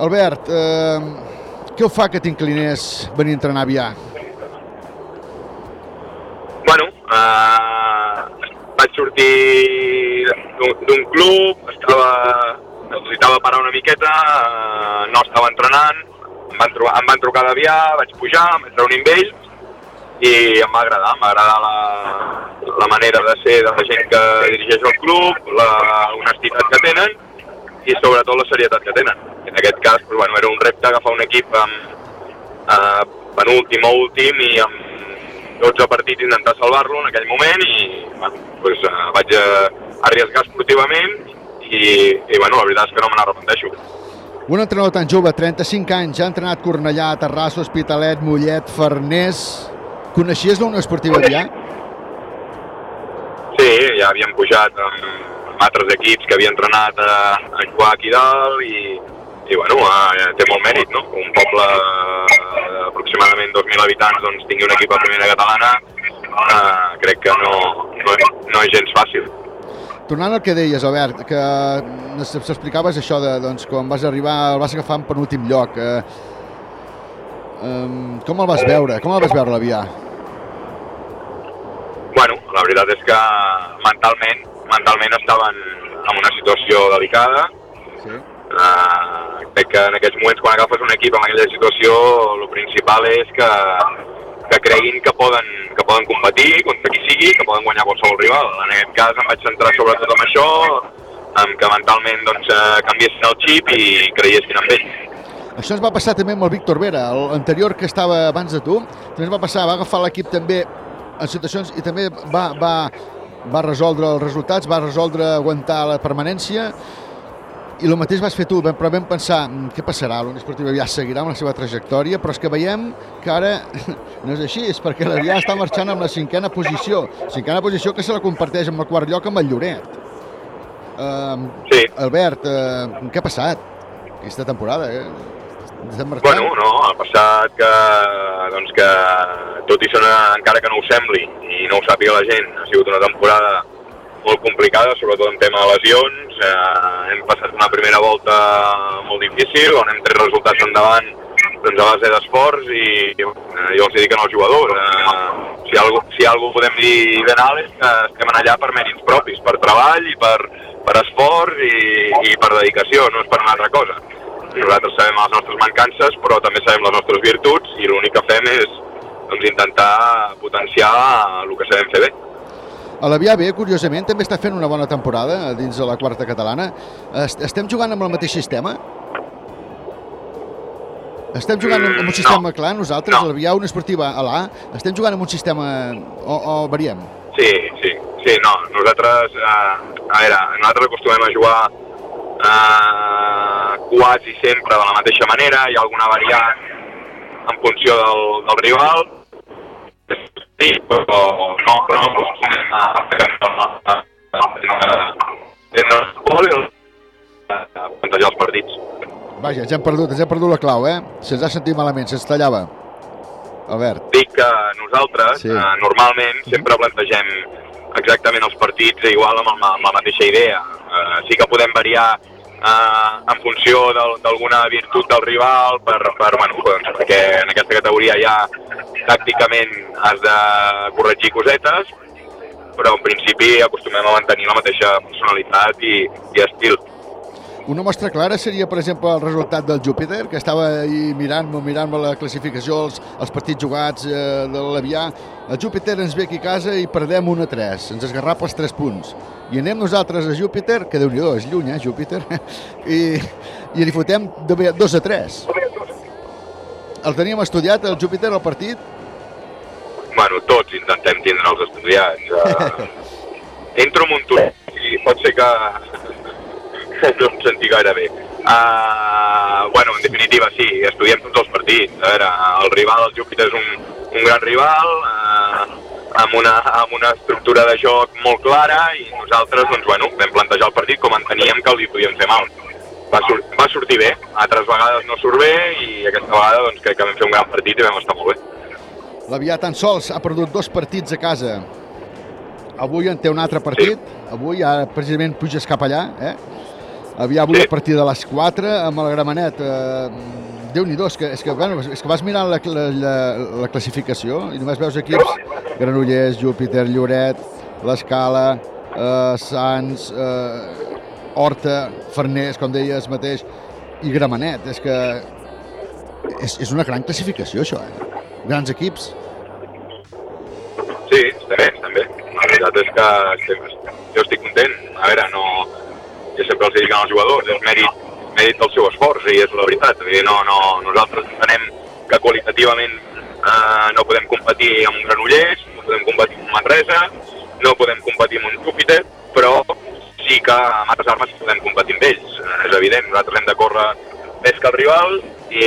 Albert, eh, què ho fa que t'inclinés venir a entrenar a Avià? Vaig sortir d'un club, estava, necessitava parar una miqueta, eh, no estava entrenant, em van, trobar, em van trucar d'Avià, vaig pujar, em vaig reunir amb ells i em va agradar, em va agradar la, la manera de ser de la gent que dirigeix el club, la honestitat que tenen i sobretot la serietat que tenen. En aquest cas, doncs, bueno, era un repte agafar un equip amb eh, penúltim o últim i amb 12 partits intentar salvar-lo en aquell moment i bueno, doncs, eh, vaig eh, arriesgar esportivament i, i bueno, la veritat és que no me n'arrepenteixo. Un entrenador tan jove, 35 anys, ha entrenat Cornellà, Terrassa, Hospitalet, Mollet, Farners... Coneixies la Unió Esportiva Avià? Sí, ja havíem pujat amb, amb altres equips que havia entrenat a, a jugar aquí dalt i, i bueno, eh, té molt mèrit, no? Un poble eh, d'aproximadament 2.000 habitants doncs, tingui un equip a primera catalana, eh, crec que no, no, no és gens fàcil. Tornant al que deies, Albert, que s'explicaves això de doncs, quan vas arribar, el vas agafar en penúltim lloc. Eh, eh, com el vas veure? Com el vas veure l'Avià? Bueno, la veritat és que mentalment, mentalment estaven en una situació delicada. Sí. Uh, crec que en aquests moments, quan agafes un equip en aquella situació, el principal és que, que creguin que poden, que poden competir contra qui sigui, que poden guanyar qualsevol rival. En aquest cas em vaig centrar sobretot en això, en que mentalment doncs, eh, canviessin el xip i creiessin en ells. Això ens va passar també amb el Víctor Vera, l'anterior que estava abans de tu. També ens va passar, va agafar l'equip també en situacions i també va, va, va resoldre els resultats, va resoldre aguantar la permanència i el mateix vas fer tu, vam- però vam pensar "Mm, què passarà, l'Unió Esportiva ja seguirà amb la seva trajectòria, però és que veiem que ara *laughs* no és així, és perquè l'Avià està marxant amb la cinquena posició, cinquena posició que se la comparteix amb el quart lloc amb el Lloret. Uh, sí. Albert, uh, què ha passat aquesta temporada? Eh? Bueno, no, ha passat que, doncs que, tot i ser una, encara que no ho sembli i no ho sàpiga la gent, ha sigut una temporada molt complicada, sobretot en tema de lesions. Eh, hem passat una primera volta molt difícil, on hem tret resultats endavant doncs, a base d'esforç i eh, jo els dic als jugadors, eh, si algú, si algú podem dir ben alt és que estem allà per mèrits propis, per treball i per, per esforç i, i per dedicació, no és per una altra cosa. Nosaltres sabem les nostres mancances, però també sabem les nostres virtuts i l'únic que fem és doncs, intentar potenciar el que sabem fer bé. A l'Avià B, curiosament, també està fent una bona temporada dins de la quarta catalana. Est- Estem jugant amb el mateix sistema? Estem jugant amb, un sistema clar, nosaltres, a l'Avià, una esportiva a l'A, estem jugant amb un sistema o, o variem? Sí, sí, sí, no, nosaltres, eh, a veure, nosaltres acostumem a jugar eh, quasi sempre de la mateixa manera, hi ha alguna variant en funció del, del rival, sí, però no, però no, plantejar els partits. Vaja, ens hem perdut, ens hem perdut la clau, eh? Se'ns ha sentit malament, se'ns tallava. Albert. Dic que nosaltres, Sí. sí. eh, normalment, sempre plantegem exactament els partits igual amb, el, amb la mateixa idea. Eh, sí que podem variar eh, en funció d'alguna virtut del rival, per, per, bueno, doncs, perquè en aquesta categoria ja tàcticament has de corregir cosetes, però en principi acostumem a mantenir la mateixa personalitat i, i estil. Una mostra clara seria, per exemple, el resultat del Júpiter, que estava ahí mirant-me, mirant-me la classificació, els, els partits jugats eh, de l'Avià. El Júpiter ens ve aquí a casa i perdem 1 a 3, ens esgarrapa els 3 punts. I anem nosaltres a Júpiter, que déu nhi és lluny, eh, Júpiter, *laughs* i, i li fotem de 2 a 3. El teníem estudiat, el Júpiter, el partit? Bueno, tots intentem tindre els estudiats. Uh, *laughs* entro amb un tuit i pot ser que *laughs* no em senti gaire bé. Uh, bueno, en definitiva, sí, estudiem tots els partits. A veure, el rival, el Júpiter, és un, un gran rival, uh, amb, una, amb una estructura de joc molt clara i nosaltres, doncs, bueno, vam plantejar el partit com enteníem que li podíem fer mal. Va, sur va sortir bé, altres vegades no surt bé i aquesta vegada doncs, crec que vam fer un gran partit i vam estar molt bé. L'Avià tan sols ha perdut dos partits a casa. Avui en té un altre partit. Avui ja precisament puges cap allà. Eh? Avià avui a partir de les 4 amb el Gramenet. Eh, Déu-n'hi-do, és, que, és, que, bueno, és que vas mirant la, la, la, la classificació i només veus equips Granollers, Júpiter, Lloret, l'Escala, eh, Sants, eh, Horta, Farners, com deies mateix, i Gramenet. És que és, és una gran classificació, això, eh? Grans equips. Sí, està bé, està bé. La veritat és que estem, jo estic content. A veure, no... Jo sempre els dic als jugadors, és mèrit, mèrit del seu esforç, i és la veritat. Dir, no, no, nosaltres entenem que qualitativament eh, no podem competir amb Granollers, no podem competir amb Manresa, no podem competir amb un Júpiter, però sí que amb altres armes podem competir amb ells. Eh, és evident, nosaltres hem de córrer més que el rival i,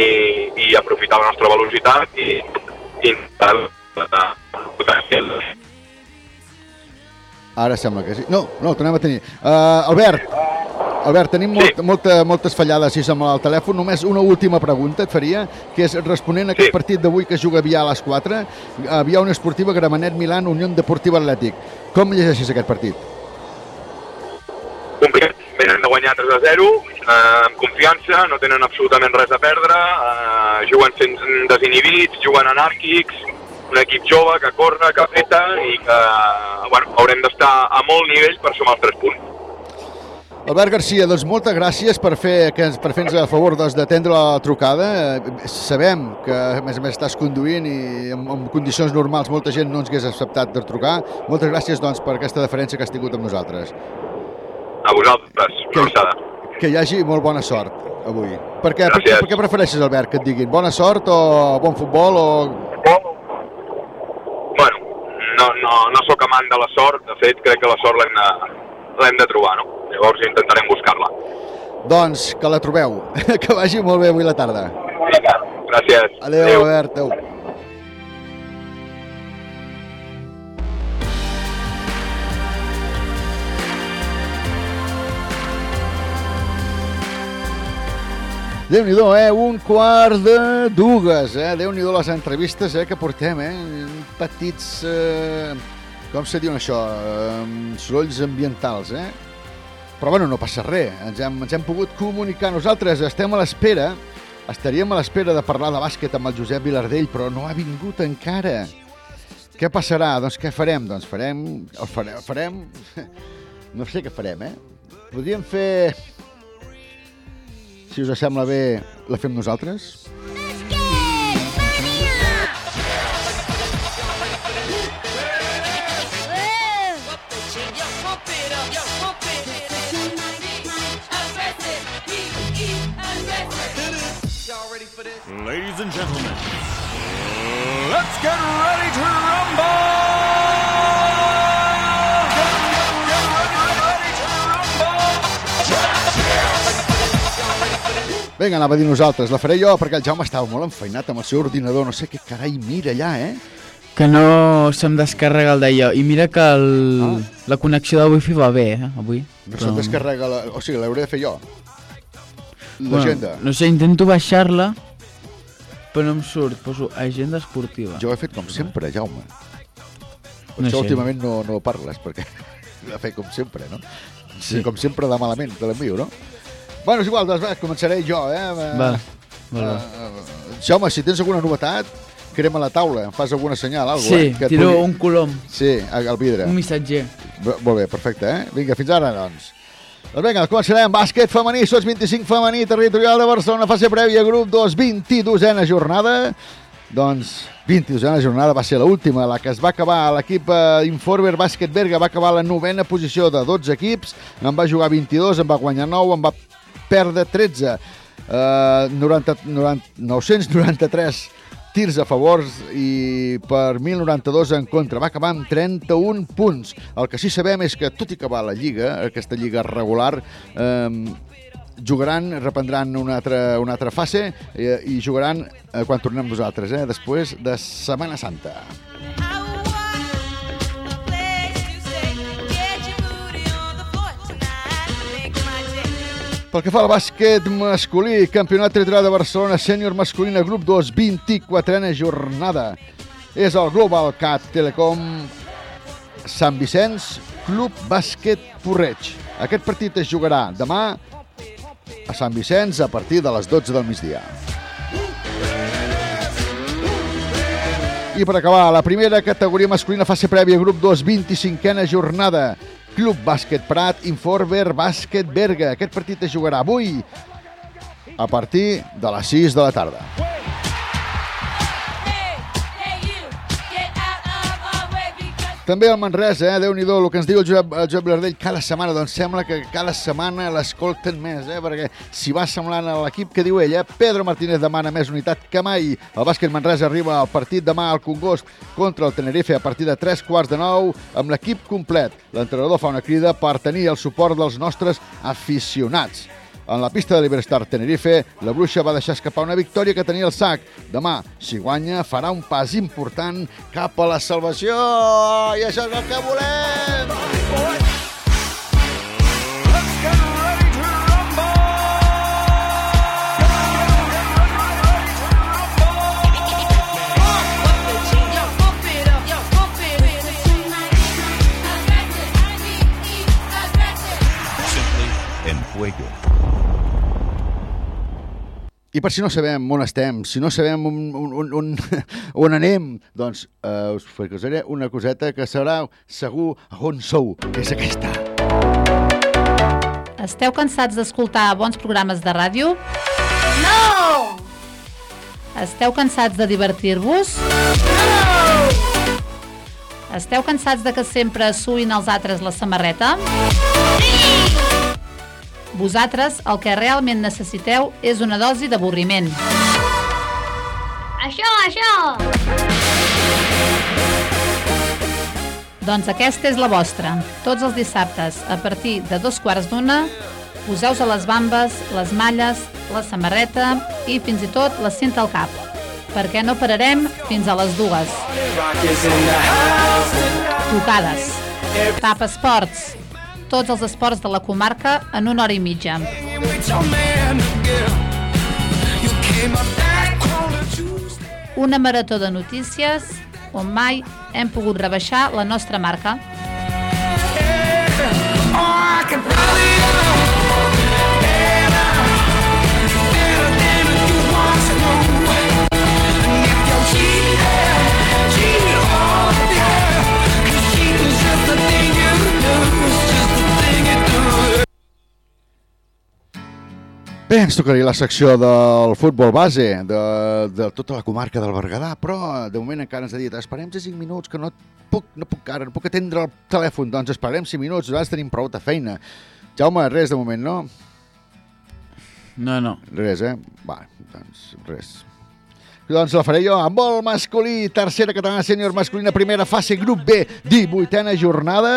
i aprofitar la nostra velocitat i, i intentar eh, Ara sembla que sí. No, no, el tornem a tenir. Uh, Albert, Albert, tenim molt, molta, moltes fallades així amb el telèfon. Només una última pregunta et faria, que és responent a aquest sí. partit d'avui que es juga a Vià a les 4, Vià Unió Esportiva, Gramenet, Milan, Unió Deportiva Atlètic. Com llegeixes aquest partit? complicat. Venen de guanyar 3 a 0, eh, amb confiança, no tenen absolutament res a perdre, eh, juguen sense desinhibits, juguen anàrquics, un equip jove que corre, que peta i que bueno, haurem d'estar a molt nivell per sumar els 3 punts. Albert Garcia, doncs moltes gràcies per fer que per fer-nos a favor doncs, d'atendre la trucada. Eh, Sabem que a més a més estàs conduint i en, en condicions normals molta gent no ens hagués acceptat de trucar. Moltes gràcies doncs, per aquesta deferència que has tingut amb nosaltres. A vosaltres, una abraçada. Que hi hagi molt bona sort avui. Per què, per, per què prefereixes, Albert, que et diguin bona sort o bon futbol o... No, no, sóc amant de la sort, de fet crec que la sort l'hem de, l'hem de trobar, no? Llavors intentarem buscar-la. Doncs que la trobeu. *laughs* que vagi molt bé avui la tarda. Vinga, gràcies. Adéu, Adéu. Albert. Adéu. Déu-n'hi-do, eh? Un quart de dues, eh? Déu-n'hi-do les entrevistes eh, que portem, eh? Petits... Eh, com se diuen això? Eh, sorolls ambientals, eh? Però bueno, no passa res. Ens hem, ens hem pogut comunicar. Nosaltres estem a l'espera, estaríem a l'espera de parlar de bàsquet amb el Josep Vilardell, però no ha vingut encara. Què passarà? Doncs què farem? Doncs farem... El farem, farem... *laughs* No sé què farem, eh? Podríem fer... Si us sembla bé, la fem nosaltres? Ladies and gentlemen, let's get ready to rumble! Vinga, anava a dir nosaltres. La faré jo perquè el Jaume estava molt enfeinat amb el seu ordinador. No sé què carai mira allà, eh? Que no se'm descarrega el d'allò. I mira que el, Ah. la connexió de wifi va bé, eh, avui. No se'm descarrega... La... O sigui, l'hauré de fer jo. L'agenda. Bueno, no sé, intento baixar-la, però no em surt. Poso agenda esportiva. Jo ho he fet com sempre, Jaume. Per No això sé. últimament no, no parles, perquè *laughs* l'he fet com sempre, no? Sí. Com sempre de malament, te l'envio, no? Bueno, és igual, doncs va, començaré jo, eh? Va, va, va. Uh, Jaume, si tens alguna novetat, crema la taula, em fas alguna senyal, alguna Sí, eh? Que tiro pugui- un colom, Sí, al vidre. un missatger. B- Molt bé, perfecte, eh? Vinga, fins ara, doncs. Doncs vinga, començarem. Bàsquet femení, sots 25 femení, territorial de Barcelona, fase prèvia, grup 2, 22a jornada. Doncs 22a jornada va ser l'última, la que es va acabar. L'equip eh, Informer Bàsquet Berga va acabar la novena posició de 12 equips, en va jugar 22, en va guanyar 9, en va perdre 13. Eh, 90, 90, 993 tirs a favor i per 1.092 en contra. Va acabar amb 31 punts. El que sí sabem és que, tot i que va la Lliga, aquesta Lliga regular, eh, jugaran, reprendran una altra, una altra fase eh, i jugaran eh, quan tornem nosaltres, eh, després de Setmana Santa. Pel que fa al bàsquet masculí, Campionat Territorial de Barcelona, sènior masculina, grup 2, 24a jornada. És el Global Cat Telecom Sant Vicenç, Club Bàsquet Porreig. Aquest partit es jugarà demà a Sant Vicenç a partir de les 12 del migdia. I per acabar, la primera categoria masculina fase prèvia, grup 2, 25a jornada. Club Bàsquet Prat, Informer Bàsquet Berga. Aquest partit es jugarà avui a partir de les 6 de la tarda. També el Manresa, eh? Déu-n'hi-do, el que ens diu el Josep, el Josep Lardell cada setmana, doncs sembla que cada setmana l'escolten més, eh? perquè si va semblant a l'equip que diu ell, eh? Pedro Martínez demana més unitat que mai. El bàsquet Manresa arriba al partit demà al Congost contra el Tenerife a partir de 3 quarts de 9 amb l'equip complet. L'entrenador fa una crida per tenir el suport dels nostres aficionats. En la pista de l'Iberstar Tenerife, la bruixa va deixar escapar una victòria que tenia el sac. Demà, si guanya, farà un pas important cap a la salvació. I això és el que volem! En fuego. I per si no sabem on estem, si no sabem on, on, on, on, *laughs* anem, doncs eh, us faré una coseta que serà segur on sou, que és aquesta. Esteu cansats d'escoltar bons programes de ràdio? No! Esteu cansats de divertir-vos? Esteu cansats de que sempre suïn els altres la samarreta? Vosaltres el que realment necessiteu és una dosi d'avorriment. Això, això! Doncs aquesta és la vostra. Tots els dissabtes, a partir de dos quarts d'una, poseu a les bambes, les malles, la samarreta i fins i tot la cinta al cap, perquè no pararem fins a les dues. Tocades. Tap esports tots els esports de la comarca en una hora i mitja. Una marató de notícies on mai hem pogut rebaixar la nostra marca. Yeah. Oh, Bé, ens tocaria la secció del futbol base de, de tota la comarca del Berguedà, però de moment encara ens ha dit esperem 5 minuts, que no puc, no puc ara, no puc atendre el telèfon, doncs esperem 5 minuts, nosaltres tenim prou de feina. Jaume, res de moment, no? No, no. Res, eh? Va, doncs res. Doncs la faré jo amb el masculí, tercera catalana sènior masculina, primera fase, grup B, 18a jornada.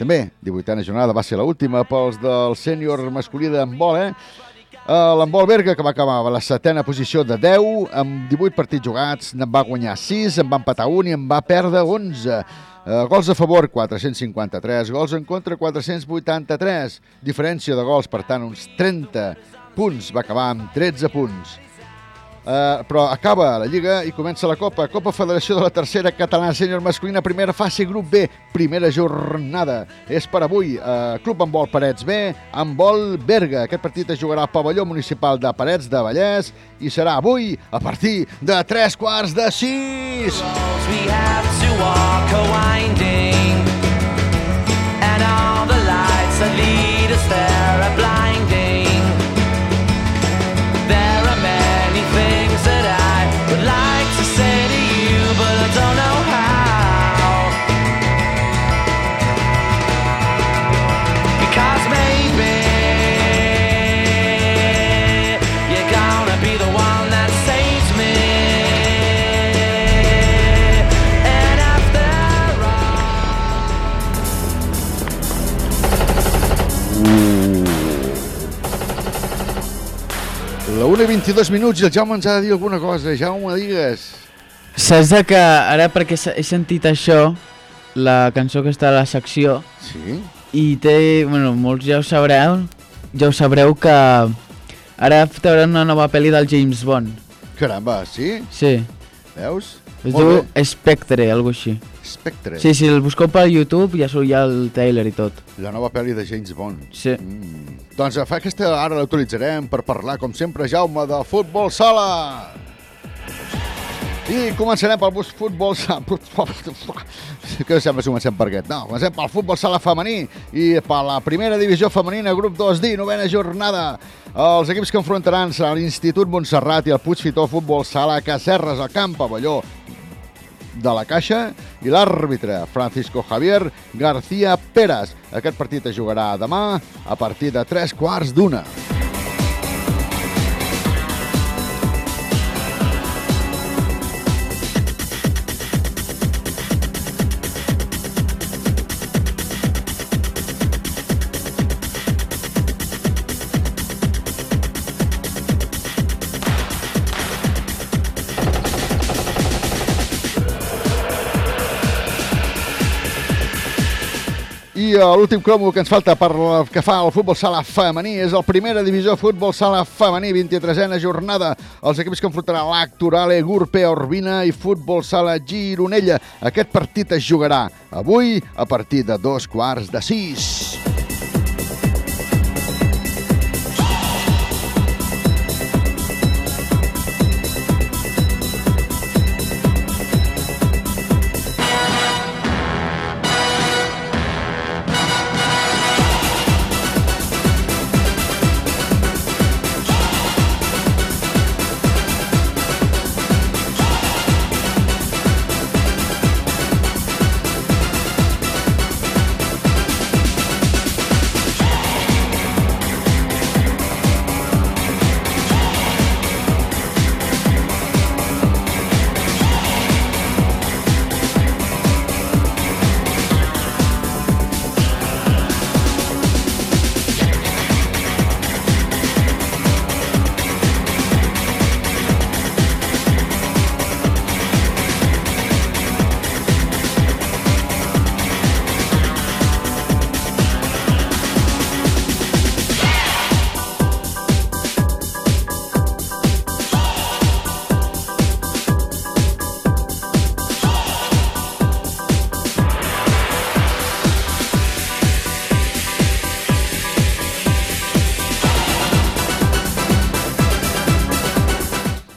També, 18a jornada, va ser l'última pels del sènior masculí d'handbol, eh? Uh, L'handbol Berga, que va acabar a la setena posició de 10, amb 18 partits jugats, en va guanyar 6, en va empatar 1 i en va perdre 11. Uh, gols a favor, 453, gols en contra, 483. Diferència de gols, per tant, uns 30 punts. Va acabar amb 13 punts. Uh, però acaba la Lliga i comença la Copa. Copa Federació de la Tercera Catalana Sènior Masculina, primera fase, grup B, primera jornada. És per avui, uh, Club Handbol Parets B, Handbol Berga. Aquest partit es jugarà al pavelló municipal de Parets de Vallès i serà avui a partir de 3 quarts de 6. We have to walk a winding, La 1 i 22 minuts i el Jaume ens ha de dir alguna cosa. Jaume, digues. Saps de que ara perquè he sentit això, la cançó que està a la secció, sí? i té, bueno, molts ja ho sabreu, ja ho sabreu que ara trauran una nova pel·li del James Bond. Caramba, sí? Sí. Veus? Es Molt diu bé. Spectre, algo així. Spectre. Sí, si el busqueu per YouTube ja surt ja el trailer i tot. La nova pel·li de James Bond. Sí. Mm. Doncs fa aquesta ara l'utilitzarem per parlar, com sempre, Jaume, de futbol sala. I començarem pel bus futbol sala. *laughs* Que sembla que comencem per aquest? No, comencem pel futbol sala femení i per la primera divisió femenina, grup 2D, novena jornada. Els equips que enfrontaran seran l'Institut Montserrat i el Puigfitó Futbol Sala Cacerres, al camp pavelló de la Caixa i l'àrbitre Francisco Javier García Peras. Aquest partit es jugarà demà a partir de tres quarts d'una. I eh, l'últim cromo que ens falta per la, que fa el futbol sala femení és el primera divisió futbol sala femení, 23a jornada. Els equips que enfrontarà l'Actorale, Gurpe, Orbina i futbol sala Gironella. Aquest partit es jugarà avui a partir de dos quarts de sis.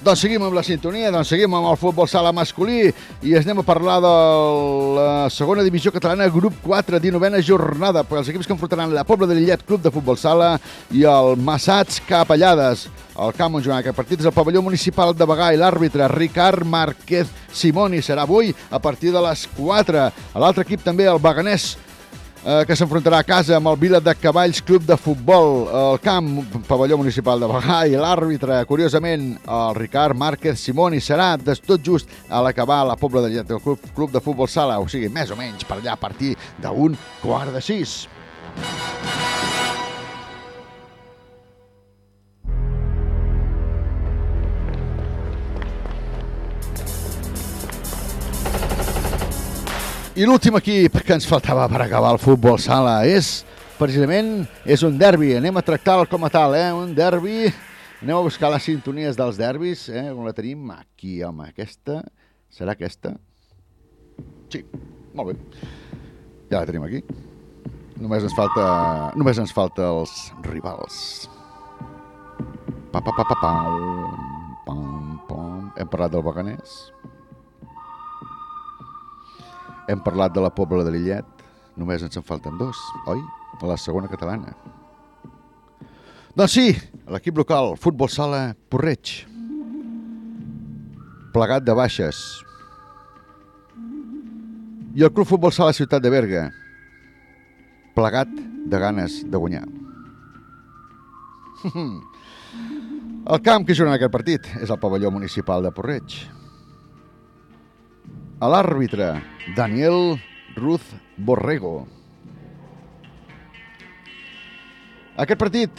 Doncs seguim amb la sintonia, doncs seguim amb el futbol sala masculí i ens anem a parlar de la segona divisió catalana, grup 4, 19a jornada, per els equips que enfrontaran la Pobla de Lillet, Club de Futbol Sala i el Massats Capellades. El camp on jugarà aquest partit és el pavelló municipal de Bagà i l'àrbitre Ricard Márquez Simoni serà avui a partir de les 4. A l'altre equip també el Baganès eh, que s'enfrontarà a casa amb el Vila de Cavalls Club de Futbol, el camp pavelló municipal de Bagà i l'àrbitre, curiosament, el Ricard Márquez Simoni serà des tot just a l'acabar la Pobla de Llet del Club, Club de Futbol Sala, o sigui, més o menys per allà a partir d'un quart de sis. I l'últim equip que ens faltava per acabar el futbol sala és, precisament, és un derbi. Anem a tractar-lo com a tal, eh? Un derbi... Anem a buscar les sintonies dels derbis, eh? On la tenim? Aquí, home, aquesta... Serà aquesta? Sí, molt bé. Ja la tenim aquí. Només ens falta, només ens falta els rivals. Pa, pa, pa, pa, pam, pam, pam. Hem parlat del Beganès. Hem parlat de la Pobla de Lillet. Només ens en falten dos, oi? A la segona catalana. Doncs sí, l'equip local, Futbol Sala Porreig. Plegat de baixes. I el Club Futbol Sala Ciutat de Berga. Plegat de ganes de guanyar. *laughs* El camp que jugarà en aquest partit és el pavelló municipal de Porreig. A l'àrbitre, Daniel Ruz Borrego. Aquest partit,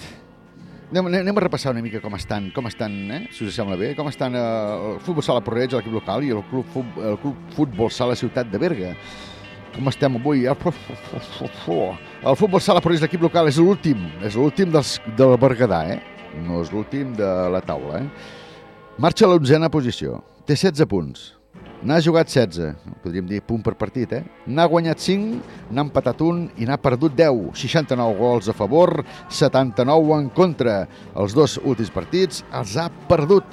anem, anem a repassar una mica com estan, com estan eh? si us sembla bé, com estan eh, el Futbol Sala Porreig, l'equip local, i el Club, el Club Futbol Sala Ciutat de Berga. Com estem avui? El, Futbol Sala Porreig, l'equip local, és l'últim, és l'últim del Berguedà, eh? No és l'últim de la taula, eh? Marxa a l'onzena posició, té 16 punts. N'ha jugat 16, podríem dir punt per partit, eh? N'ha guanyat 5, n'ha empatat un i n'ha perdut 10. 69 gols a favor, 79 en contra. Els dos últims partits els ha perdut.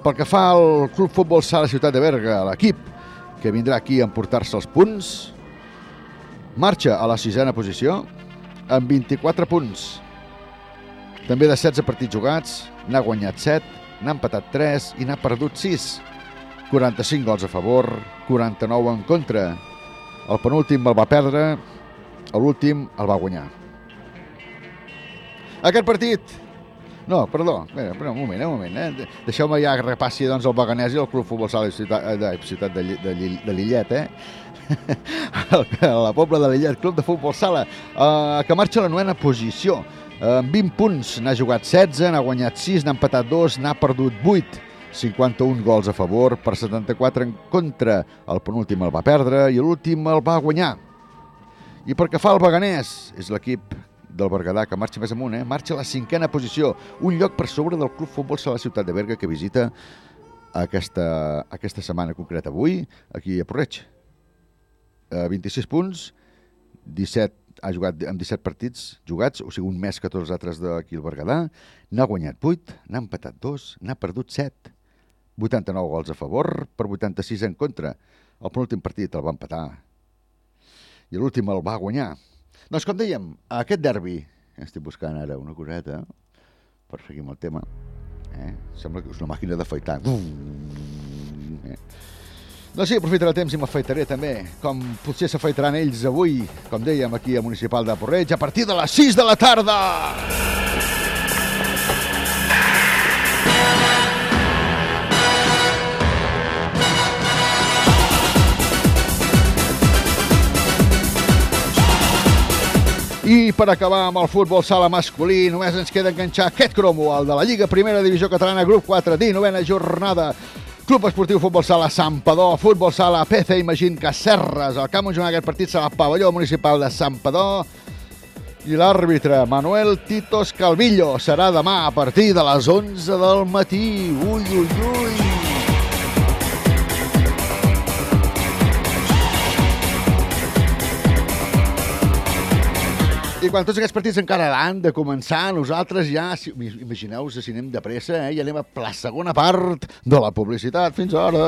Pel que fa al Club Futbol Sala Ciutat de Berga, l'equip que vindrà aquí a emportar-se els punts, marxa a la sisena posició amb 24 punts. També de 16 partits jugats, n'ha guanyat 7, n'ha empatat 3 i n'ha perdut 6. 45 gols a favor, 49 en contra. El penúltim el va perdre, l'últim el va guanyar. Aquest partit... No, perdó, espera, espera, un moment, eh, un moment. Eh? Deixeu-me ja que repassi doncs, el Beganès i el Club Futbol Sala de Ciutat, eh, de, Ciutat de, Lli- de, Lli- de Lillet, eh? *laughs* La Pobla de Lillet, Club de Futbol Sala, eh, que marxa a la novena posició. Eh, Amb 20 punts, n'ha jugat 16, n'ha guanyat 6, n'ha empatat 2, n'ha perdut 8. 51 gols a favor per 74 en contra. El penúltim el va perdre i l'últim el va guanyar. I per que fa el Beganès, és l'equip del Berguedà que marxa més amunt, eh? marxa a la cinquena posició, un lloc per sobre del Club Futbol Sala Ciutat de Berga que visita aquesta, aquesta setmana concreta avui, aquí a Porreig. Eh, 26 punts, 17 ha jugat amb 17 partits jugats, o sigui, un més que tots els altres d'aquí al Berguedà, n'ha guanyat 8, n'ha empatat 2, n'ha perdut 7. 89 gols a favor per 86 en contra. El penúltim partit el va empatar i l'últim el va guanyar. Doncs com dèiem, aquest derbi, estic buscant ara una coseta per seguir amb el tema, eh? sembla que és una màquina d'afaitar. Eh? Doncs sí, aprofitaré el temps i m'afaitaré també, com potser s'afaitaran ells avui, com dèiem aquí al Municipal de Porreig, a partir de les 6 de la tarda. I per acabar amb el futbol sala masculí, només ens queda enganxar aquest cromo, el de la Lliga Primera Divisió Catalana, grup 4, 19a jornada. Club Esportiu Futbol Sala Sampador, Futbol Sala PC Imagín Cacerres. El camp on jugarà aquest partit serà el pavelló municipal de Sampador. I l'àrbitre, Manuel Titos Calvillo, serà demà a partir de les 11 del matí. Ui, ui, ui. I quan tots aquests partits encara han de començar, nosaltres ja, si, imagineu-vos si anem de pressa, eh, i anem a la segona part de la publicitat. Fins ara!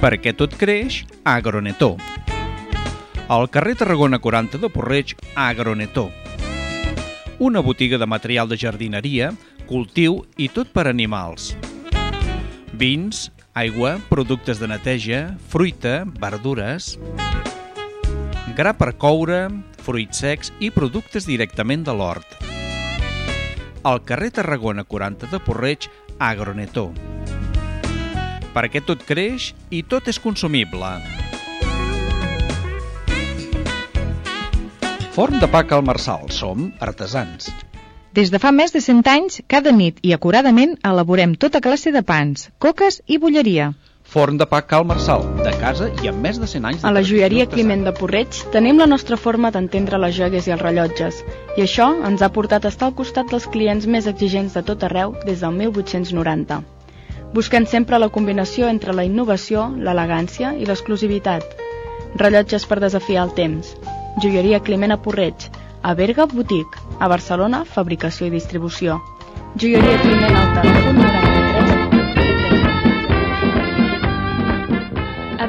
Perquè tot creix, Agronetó. Al carrer Tarragona 40 de Porreig, Agronetó. Una botiga de material de jardineria, cultiu i tot per animals. Vins, aigua, productes de neteja, fruita, verdures, gra per coure, fruits secs i productes directament de l'hort. Al carrer Tarragona 40 de Porreig, Agronetó. Perquè tot creix i tot és consumible. Forn de pa Cal Marçal. Som artesans. Des de fa més de 100 anys, cada nit i acuradament elaborem tota classe de pans, coques i bulleria. Forn de pa Cal Marçal, de casa i amb més de 100 anys de A la joieria. Climent de Porreig tenim la nostra forma d'entendre les joies i els rellotges i això ens ha portat a estar al costat dels clients més exigents de tot arreu des del 1890. Busquem sempre la combinació entre la innovació, l'elegància i l'exclusivitat. Rellotges per desafiar el temps. Joieria Climent a Porreig. A Berga, Botic. A Barcelona, fabricació i distribució. Joieria Climent al telèfon 93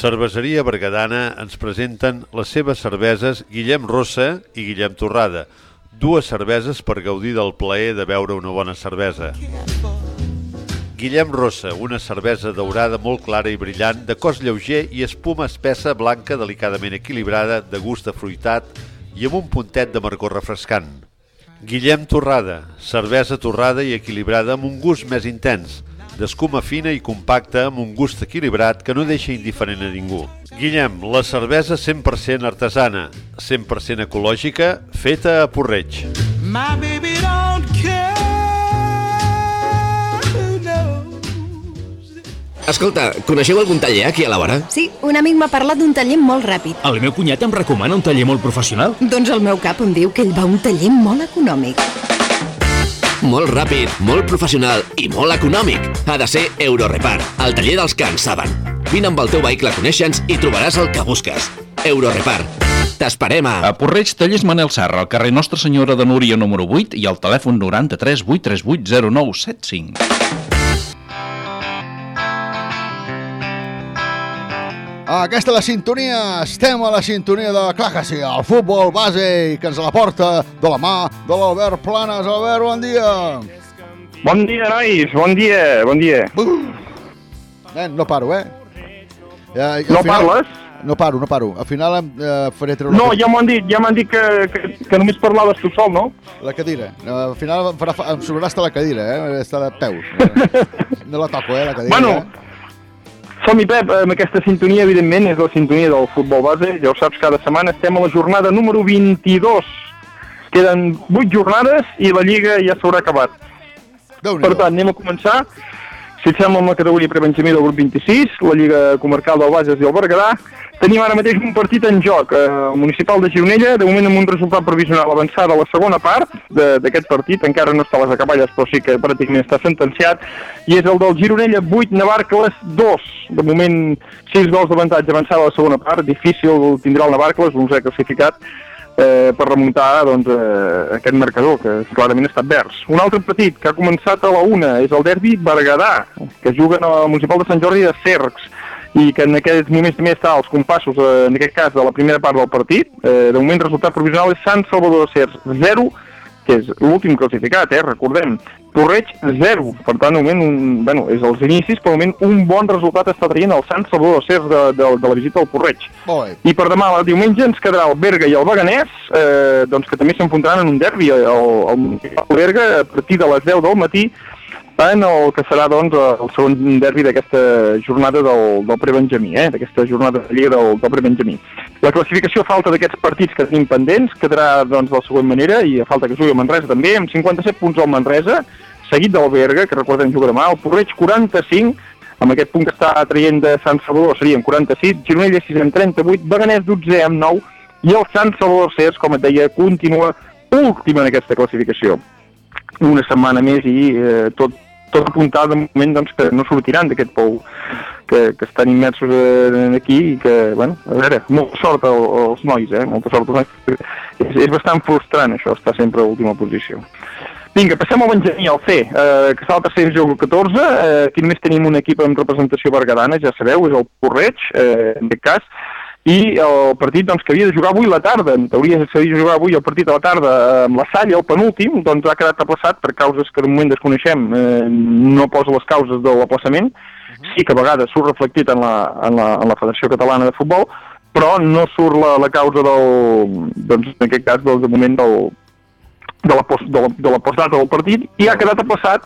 Cerveseria Bergadana ens presenten les seves cerveses Guillem Rossa i Guillem Torrada, dues cerveses per gaudir del plaer de beure una bona cervesa. Guillem Rossa, una cervesa daurada molt clara i brillant, de cos lleuger i espuma espessa, blanca, delicadament equilibrada, de gust afruitat i amb un puntet d'amargor refrescant. Guillem Torrada, cervesa torrada i equilibrada amb un gust més intens, d'escuma fina i compacta amb un gust equilibrat que no deixa indiferent a ningú. Guillem, la cervesa 100% artesana, 100% ecològica, feta a Porreig. My baby don't care. Escolta, coneixeu algun taller aquí a la vora? Sí, un amic m'ha parlat d'un taller molt ràpid. El meu cunyat em recomana un taller molt professional. Doncs el meu cap em diu que ell va a un taller molt econòmic. Molt ràpid, molt professional i molt econòmic. Ha de ser Eurorepar, el taller dels que en saben. Vine amb el teu vehicle a conèixer-nos i trobaràs el que busques. Eurorepar. T'esperem a... A Porreig, tallers Manel Serra, al carrer Nostra Senyora de Núria número 8 i al telèfon 93 838 0975. Aquesta és la sintonia, estem a la sintonia de, clar que sí, el futbol base i que ens la porta de la mà de l'Albert Planes. Albert, bon dia. Bon dia, nois, bon dia, bon dia. Nen, no paro, eh? eh No parles? No paro, no paro. Al final em eh, faré treure... No, ja m'ho han dit, ja m'han dit que, que, que només parlaves tu sol, no? La cadira. Al final em, farà, fa- em sobrarà estar la cadira, eh? Està de peus. No la toco, eh, la cadira. Bueno, eh? Som-hi, Pep, amb aquesta sintonia, evidentment, és la sintonia del futbol base. Ja ho saps, cada setmana estem a la jornada número 22. Queden 8 jornades i la Lliga ja s'haurà acabat. Per tant, anem a començar. Sembla, amb la categoria prebenjamí del grup 26, la Lliga Comarcal del Bages i el Berguedà. Tenim ara mateix un partit en joc, eh, el municipal de Gironella, de moment amb un resultat provisional avançat a la segona part d'aquest partit, encara no està a les acaballes, però sí que pràcticament està sentenciat, i és el del Gironella 8, Navarcles 2. De moment, 6 gols d'avantatge avançada a la segona part, difícil tindrà el Navarcles, 11 classificat, eh, per remuntar doncs, eh, aquest marcador, que clarament està advers. Un altre partit que ha començat a la una és el derbi Berguedà, que juguen al Municipal de Sant Jordi de Cercs, i que en aquests moments també està als compassos, eh, en aquest cas, de la primera part del partit. Eh, de moment, resultat provisional és Sant Salvador de Cercs 0, que és l'últim classificat, eh? recordem. Porreig, 0. Per tant, de moment, un, bueno, és els inicis, però de moment un bon resultat està traient el Sant Salvador Cers de, de, de la visita al bé. I per demà, el diumenge, ens quedarà el Berga i el Beganès, eh, doncs que també s'enfrontaran en un derbi, el, el, el Berga, a partir de les 10 del matí, en el que serà doncs, el segon derbi d'aquesta jornada del, del prebenjamí, eh? d'aquesta jornada de Lliga del, del prebenjamí. La classificació a falta d'aquests partits que tenim pendents quedarà doncs, de la següent manera, i a falta que jugui el Manresa també, amb 57 punts al Manresa, seguit del Berga, que recordem jugar demà, el Porreig 45, amb aquest punt que està traient de Sant Salvador serien 46, Gironella 6 amb 38, Beganès 12 amb 9, i el Sant Salvador Cers, com et deia, continua últim en aquesta classificació. Una setmana més i eh, tot, tot apuntat de moment doncs, que no sortiran d'aquest pou que, que estan immersos eh, aquí i que, bueno, a veure, molta sort al, als nois, eh? Molta sort als nois. És, és bastant frustrant això, estar sempre a l'última posició. Vinga, passem al Benjamí, al C, eh, que està al tercer divisió 14. Eh, aquí només tenim un equip amb representació bergadana, ja sabeu, és el Porreig, eh, en aquest cas, i el partit doncs, que havia de jugar avui la tarda, en teoria s'havia de jugar avui el partit a la tarda amb la Salle, el penúltim, doncs ha quedat aplaçat per causes que de moment desconeixem, eh, no posa les causes de l'aplaçament, sí que a vegades surt reflectit en la, en la, en la Federació Catalana de Futbol, però no surt la, la causa del, doncs, en aquest cas, del, de moment del, de la, post, de, la, de la postdata del partit. I ha quedat aplaçat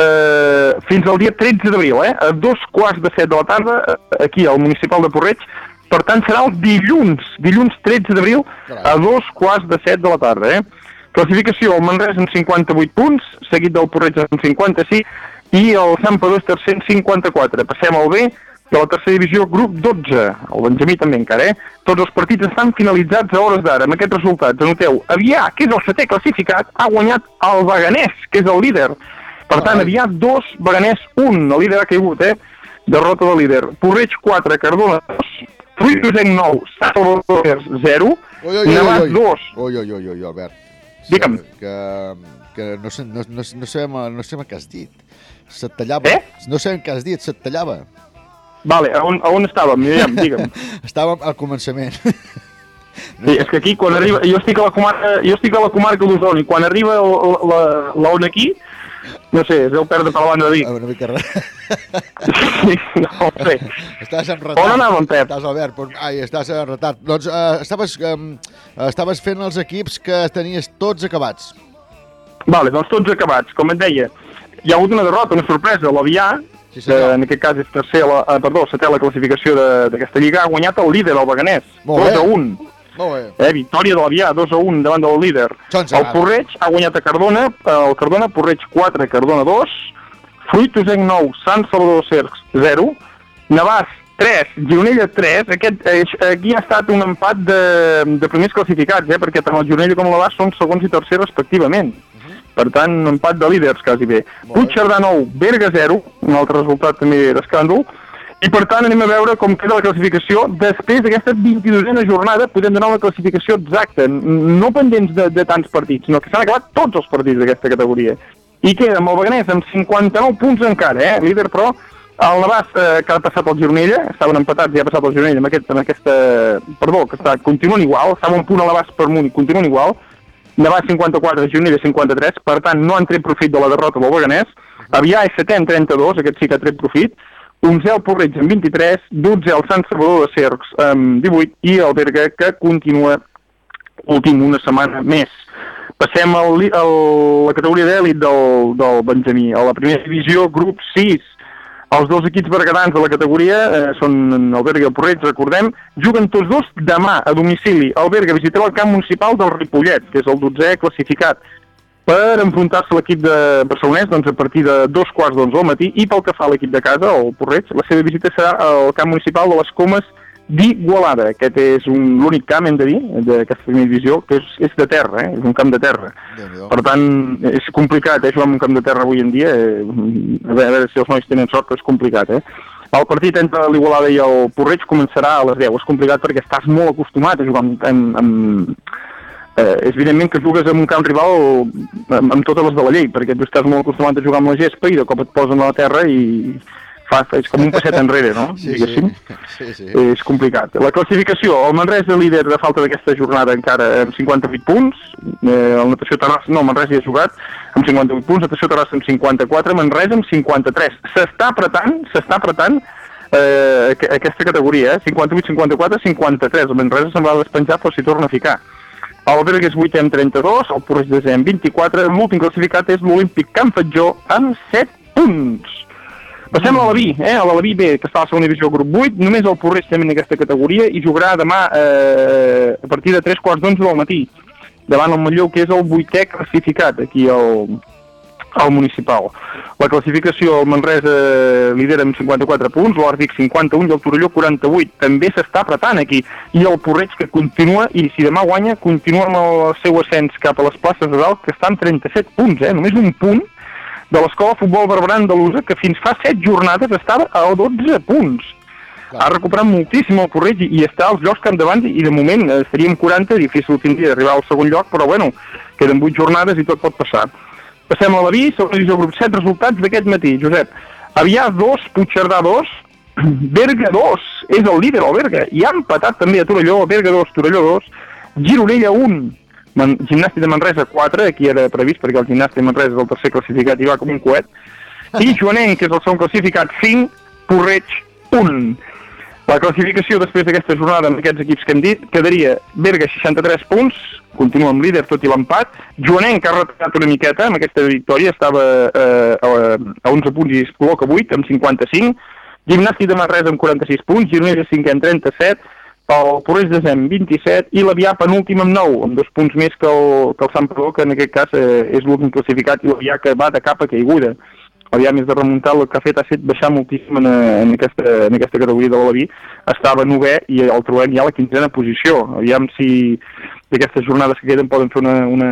eh, fins al dia 13 d'abril, eh, a dos quarts de set de la tarda, eh, aquí al municipal de Porreig, per tant serà el dilluns, dilluns 13 d'abril, a dos quarts de set de la tarda, eh. Classificació, el Manresa amb 58 punts, seguit del Porreig amb 56, i el Sant Padó és tercer amb 54. Passem al B, de la tercera divisió, grup 12, el Benjamí també encara, eh? Tots els partits estan finalitzats a hores d'ara. Amb aquests resultats, anoteu, Avià, que és el setè classificat, ha guanyat el Beganès, que és el líder. Per tant, Avià 2, Beganès 1, el líder ha caigut, eh? Derrota del líder. Porreig 4, Cardona 2, Fruitosenc 9, Sant Salvador 0, Ui, ui, ui, Navàs ui, 2, ui, ui, ui, ui, Albert. Digue'm. Que, que no, no, no, no, sabem, no sabem què has dit. Se't tallava. Eh? No sabem què has dit, se't tallava. Vale, a on, a on estàvem? *laughs* Miriam, digue'm. Estàvem al començament. Sí, és que aquí, quan arriba... Jo estic a la comarca, jo estic a la comarca d'Osona i quan arriba la, la, la on aquí, no sé, es deu perdre per la banda de Vic. Una mica res. *laughs* Sí, no ho sé. Estàs en retard. On anàvem, Pep? Estàs, Albert, però, ai, estàs en retard. Doncs uh, estaves, um, estaves fent els equips que tenies tots acabats. Vale, doncs tots acabats. Com et deia, hi ha hagut una derrota, una sorpresa. L'Avià, sí, que en aquest cas és tercer, la, eh, perdó, setè la classificació d'aquesta lliga, ha guanyat el líder, el Beganès. Molt 2 bé. a 1. Molt bé. Eh, victòria de l'Avià, 2 a 1 davant del líder. El. Porreig ha guanyat a Cardona, eh, el Cardona, Porreig 4, Cardona 2, Fruitosenc 9, Sant Salvador Cercs 0, Navàs 3, Gironella 3, aquest, eh, aquí ha estat un empat de, de primers classificats, eh, perquè tant el Gironella com el Navàs són segons i tercer respectivament. Per tant, un empat de líders quasi bé. Puigcerdà 9, Berga 0, un altre resultat també d'escàndol, i per tant anem a veure com queda la classificació. Després d'aquesta 22a jornada podem donar una classificació exacta, no pendents de, de tants partits, sinó que s'han acabat tots els partits d'aquesta categoria. I queda amb el Beganès amb 59 punts encara, eh? líder però el Navàs eh, que ha passat el Gironella, estaven empatats i ha passat el Gironella amb, aquest, amb aquesta... Perdó, que està, continuen igual, estava un punt a l'abast per munt i continuen igual. Navàs 54, Gironella 53, per tant no han tret profit de la derrota del Beganès. Avià és 7 en 32, aquest sí que ha tret profit. 11 el Porreig amb 23, 12 el Sant Salvador de Cercs amb 18 i el Berga que continua últim una setmana més. Passem al, al, a la categoria d'èlit del, del Benjamí, a la primera divisió, grup 6. Els dos equips bergadans de la categoria eh, són el Berga i el Porreig, recordem, juguen tots dos demà a domicili. El Berga visitarà el camp municipal del Ripollet, que és el 12è classificat, per enfrontar-se a l'equip de barcelonès doncs, a partir de dos quarts d'onze al matí i pel que fa a l'equip de casa, el Porreig, la seva visita serà al camp municipal de les Comes d'Igualada. Aquest és l'únic camp, hem de dir, d'aquesta primera divisió, que és, és de terra, eh? és un camp de terra. Per tant, és complicat, eh, jugar en un camp de terra avui en dia. Eh? A, veure, a veure si els nois tenen sort, però és complicat. Eh? El partit entre l'Igualada i el Porreig començarà a les 10. És complicat perquè estàs molt acostumat a jugar amb... amb, amb eh, és evidentment que jugues en un camp rival amb, amb totes les de la llei, perquè tu estàs molt acostumat a jugar amb la gespa i de cop et posen a la terra i fa, és com un passet enrere, no? Sí, Diguéssim. sí, sí. És complicat. La classificació, el Manresa líder de falta d'aquesta jornada encara amb 58 punts, eh, el Natació Terrassa, no, el Manresa hi ha jugat amb 58 punts, Natació Terrassa amb 54, Manresa amb 53. S'està apretant, s'està apretant eh, aqu- aquesta categoria, eh? 58, 54, 53. El Manresa semblava despenjar, però s'hi torna a ficar. El Berga és 8 amb 32, el Porreig de amb 24, l'últim classificat és l'Olímpic Can Fatjó amb 7 punts. Passem a l'Alaví, eh? a l'Alaví B, que està a la segona divisió grup 8, només el Porreig també en aquesta categoria i jugarà demà eh, a partir de 3 quarts d'onze del matí, davant el Matllou, que és el vuitè classificat aquí al, al municipal. La classificació, el Manresa lidera amb 54 punts, l'Òrdic 51 i el Torelló 48. També s'està apretant aquí. I el Porreig que continua, i si demà guanya, continua amb el seu ascens cap a les places de dalt, que estan 37 punts, eh? només un punt de l'escola Futbol Barberà Andalusa, que fins fa 7 jornades estava a 12 punts. Ha recuperat moltíssim el Porreig i, i està als llocs que endavant i de moment eh, estaríem 40, difícil tindria d'arribar al segon lloc, però bueno, queden 8 jornades i tot pot passar. Passem a l'Aví, segona divisió grup 7, resultats d'aquest matí, Josep. Avià 2, Puigcerdà 2, *clears throat* Berga 2, és el líder el Berga, i ha empatat també a Torelló, Berga 2, Torelló 2, Gironella 1, Man Gimnàstic de Manresa 4, aquí era previst perquè el Gimnàstic de Manresa és el tercer classificat i va com un coet, i *laughs* Joanenc, que és el segon classificat, 5, Porreig 1. La classificació després d'aquesta jornada amb aquests equips que hem dit quedaria Berga 63 punts, continua amb líder tot i l'empat, Joanenc ha retallat una miqueta amb aquesta victòria, estava eh, a, a 11 punts i es col·loca 8 amb 55, Gimnàstic de Manresa amb 46 punts, Gironella 5 amb 37, el Porreig de Zem 27 i l'Avià penúltim amb 9, amb dos punts més que el, que el Sant Padó, que en aquest cas eh, és l'últim classificat i l'Avià que va de cap a caiguda. L'Avià més de remuntar el que ha fet ha fet baixar moltíssim en, en, aquesta, en aquesta categoria de l'Alaví. Estava novè i el trobem ja a la quinzena posició. Aviam si d'aquestes jornades que queden poden fer una, una,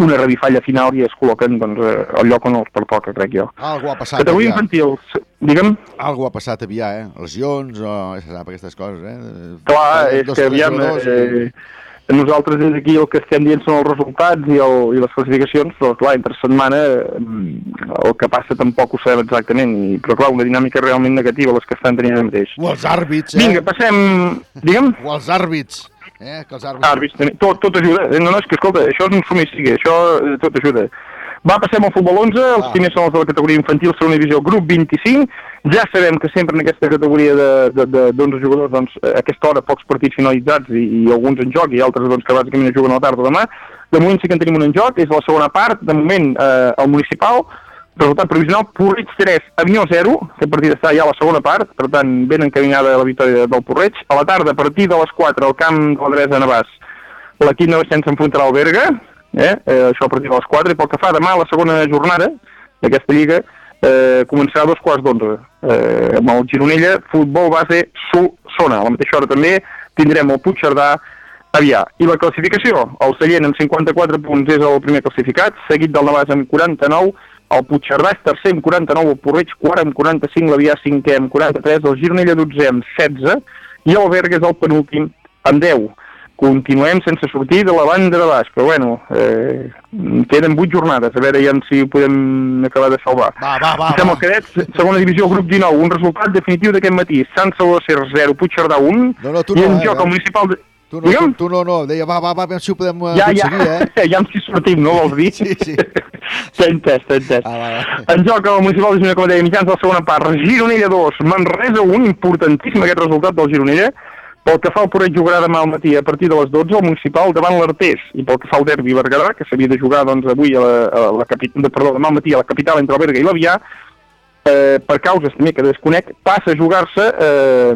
una revifalla final i es col·loquen doncs, eh, al lloc on els pertoca, crec jo. Algú ha passat Categoria avià. infantil, digue'm. Algú ha passat avià, eh? Lesions o sap aquestes coses, eh? Clar, Eh, és que aviam, eh, nosaltres des d'aquí el que estem dient són els resultats i, el, i les classificacions, però clar, entre setmana eh, el que passa tampoc ho sabem exactament, i, però clar, una dinàmica realment negativa les que estan tenint ara mateix. O els àrbits, eh? Vinga, passem... Digue'm? O els àrbits, eh? Que els àrbits... Àrbits, tot, tot ajuda. Eh, No, no, és que escolta, això és un somicigue, això eh, tot ajuda. Va, passem al futbol 11, els Ah. primers són els de la categoria infantil, segona divisió, grup 25. Ja sabem que sempre en aquesta categoria de- de- de- d'11 jugadors, doncs, a aquesta hora pocs partits finalitzats i, i alguns en joc i altres doncs, que bàsicament juguen a la tarda o demà. De moment sí que en tenim un en joc, és la segona part, de moment eh, el municipal, resultat provisional, Porreig 3, Avinyó 0, aquest partit està ja a la segona part, per tant ben encaminada la victòria del Porreig. A la tarda, a partir de les 4, al camp de l'Adresa de Navàs, l'equip Navassense s'enfrontarà al Berga, eh? eh, això a partir de les 4, i pel que fa demà la segona jornada d'aquesta lliga, eh, començarà a dos quarts d'onze. Eh, amb el Gironella, futbol base Solsona. A la mateixa hora també tindrem el Puigcerdà Avià. I la classificació, el Sallent amb 54 punts és el primer classificat, seguit del Navàs amb 49, el Puigcerdà és tercer amb 49, el Porreig quart amb 45, l'Avià cinquè amb 43, el Gironella 12 amb 16 i el Berga és el penúltim amb 10 continuem sense sortir de la banda de baix, però bueno, eh, queden 8 jornades, a veure ja si ho podem acabar de salvar. Va, va, va, Passem va. al cadets, segona divisió, grup 19, un resultat definitiu d'aquest matí, Sant Salvador Cer 0, Puigcerdà 1, No, no, tu i no, en eh, joc eh. el municipal de... Tu no, tu, Digue'm? tu no, no, deia, va, va, va, si ho podem eh, Ja, ja, aconseguir, eh? *laughs* ja amb si sortim, no vols dir? Sí, sí. *laughs* S'ha entès, s'ha entès. Ah, va, va. En joc el municipal de Girona, com deia, mitjans de la segona part, Gironella 2, Manresa 1, importantíssim aquest resultat del Gironella, pel que fa al Porret jugarà demà al matí a partir de les 12, el municipal davant l'Artés, i pel que fa al derbi Berguedà, que s'havia de jugar doncs, avui a la, a la capital, perdó, demà al matí a la capital entre el Berga i l'Avià, eh, per causes també que desconec, passa a jugar-se eh,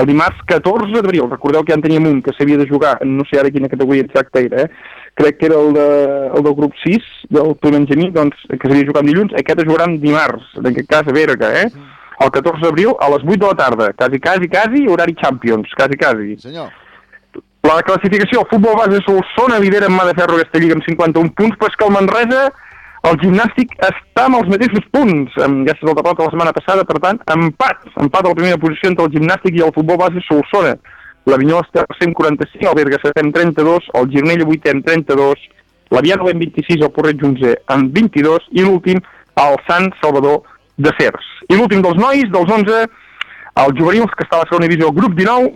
el dimarts 14 d'abril. Recordeu que ja en teníem un que s'havia de jugar, no sé ara quina categoria exacta era, eh? crec que era el, de, el del grup 6, del Benjamí, doncs, que s'havia de jugar dilluns, aquest es jugarà dimarts, en aquest cas a Berga, eh? El 14 d'abril a les 8 de la tarda, quasi, quasi, quasi, horari Champions, quasi, quasi. Senyor. La classificació, el futbol base Solsona lidera amb mà de ferro aquesta lliga amb 51 punts, però és que el Manresa, el gimnàstic, està amb els mateixos punts, amb gràcies al derrota la setmana passada, per tant, empat, empat a la primera posició entre el gimnàstic i el futbol base Solsona. L'Avinyó està a 145, el Berga 7 amb 32, el Gironella 8 amb 32, l'Avià 9 amb 26, el Porreig 11 amb 22, i l'últim, el Sant Salvador de Cers. I l'últim dels nois, dels 11, els juvenils, que està a la segona divisió, grup 19,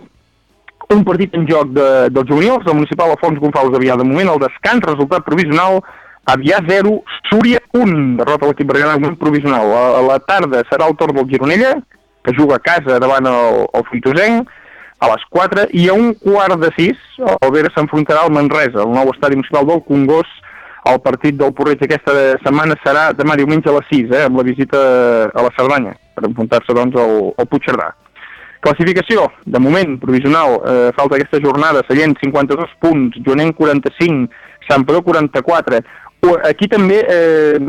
un partit en joc de, dels juvenils, del municipal Alfons Gonfalus Avià. De moment, el descans, resultat provisional, Avià 0, Súria 1, derrota l'equip berguedà, moment provisional. A, a la tarda serà el torn del Gironella, que juga a casa davant el, el Fruitosenc, a les 4, i a un quart de 6, el Vera s'enfrontarà al Manresa, el nou estadi municipal del Congost, el partit del Porreig aquesta setmana serà demà diumenge a les 6, eh, amb la visita a la Cerdanya, per enfrontar-se doncs al, al Puigcerdà. Classificació, de moment, provisional, eh, falta aquesta jornada, Sallent 52 punts, Joanenc 45, Sant Pedó 44. O- Aquí també eh,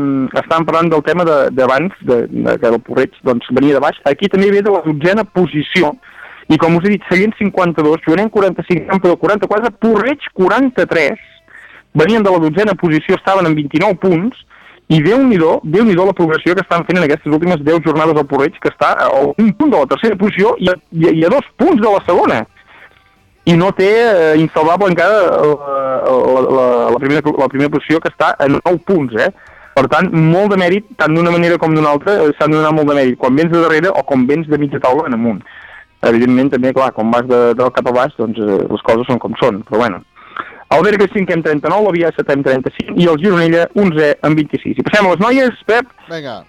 estàvem parlant del tema de- d'abans, de, de, que el Porreig doncs, venia de baix. Aquí també ve de la dotzena posició, i com us he dit, Sallent 52, Joanenc 45, Sant Pedó 44, Porreig 43, venien de la dotzena posició, estaven en 29 punts, i Déu-n'hi-do, déu nhi la progressió que estan fent en aquestes últimes 10 jornades al Porreig, que està a un punt de la tercera posició i a, i a, i a dos punts de la segona. I no té eh, insalvable encara la, la, la, la, primera, la primera posició, que està a 9 punts, eh? Per tant, molt de mèrit, tant d'una manera com d'una altra, eh, s'han de donar molt de mèrit, quan vens de darrere o quan vens de mitja taula en amunt. Evidentment, també, clar, quan vas de, del cap a baix, doncs eh, les coses són com són, però bueno. El Berga 5 amb 39, la Via 7 amb 35 i el Gironella 11 amb 26. I passem a les noies, Pep. Vinga.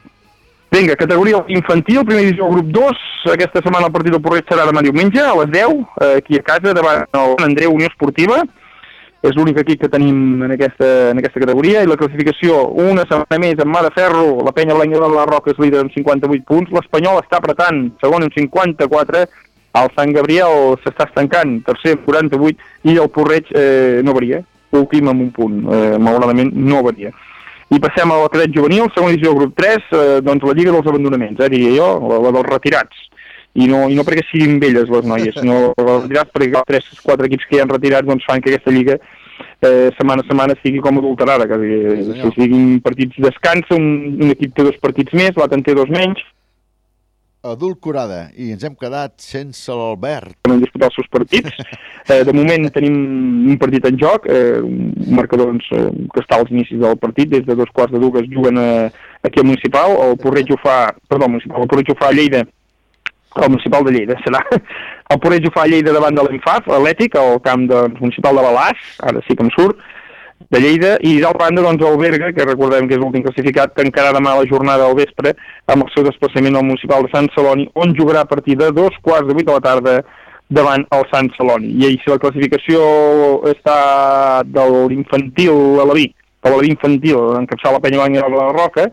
Vinga, categoria infantil, primer divisió grup 2. Aquesta setmana el partit del Porreig serà demà diumenge a les 10, eh, aquí a casa, davant el Sant Andreu Unió Esportiva. És l'únic equip que tenim en aquesta, en aquesta categoria. I la classificació, una setmana més amb mà de ferro, la penya blanca de la Roca és líder amb 58 punts, l'Espanyol està apretant, segon amb 54, el Sant Gabriel s'està estancant, tercer amb 48, i el Porreig eh, no varia, últim amb un punt, eh, malauradament no varia. I passem a la cadet juvenil, segona divisió del grup 3, eh, doncs la Lliga dels Abandonaments, eh, diria jo, la, la dels retirats. I no, I no perquè siguin velles les noies, sinó *laughs* els retirats perquè els 3 4 equips que hi han retirats doncs fan que aquesta Lliga eh, setmana a setmana sigui com adulterada, que sí, si siguin partits descansa, un, un equip té dos partits més, l'altre en té dos menys, Adulcorada. I ens hem quedat sense l'Albert. que van disputar els seus partits. *laughs* Eh, de moment tenim un partit en joc, eh, un marcador doncs, eh, que està als inicis del partit, des de dos quarts de dues juguen eh, aquí al Municipal, el Porreig ho fa, perdó, el Municipal, el Porreig ho fa a Lleida, el Municipal de Lleida serà. El Porreig ho fa a Lleida davant de l'Infaf, Atlètic, al camp del Municipal de Balàs, ara sí que em surt, de Lleida, i d'altra banda doncs el Berga, que recordem que és l'últim classificat, tancarà demà la jornada al vespre amb el seu desplaçament al Municipal de Sant Celoni, on jugarà a partir de dos quarts de vuit de la tarda davant el Sant Celoni. I si la classificació està de l'infantil a la vi, de la infantil, encapçar la Penya Blanca de la Roca,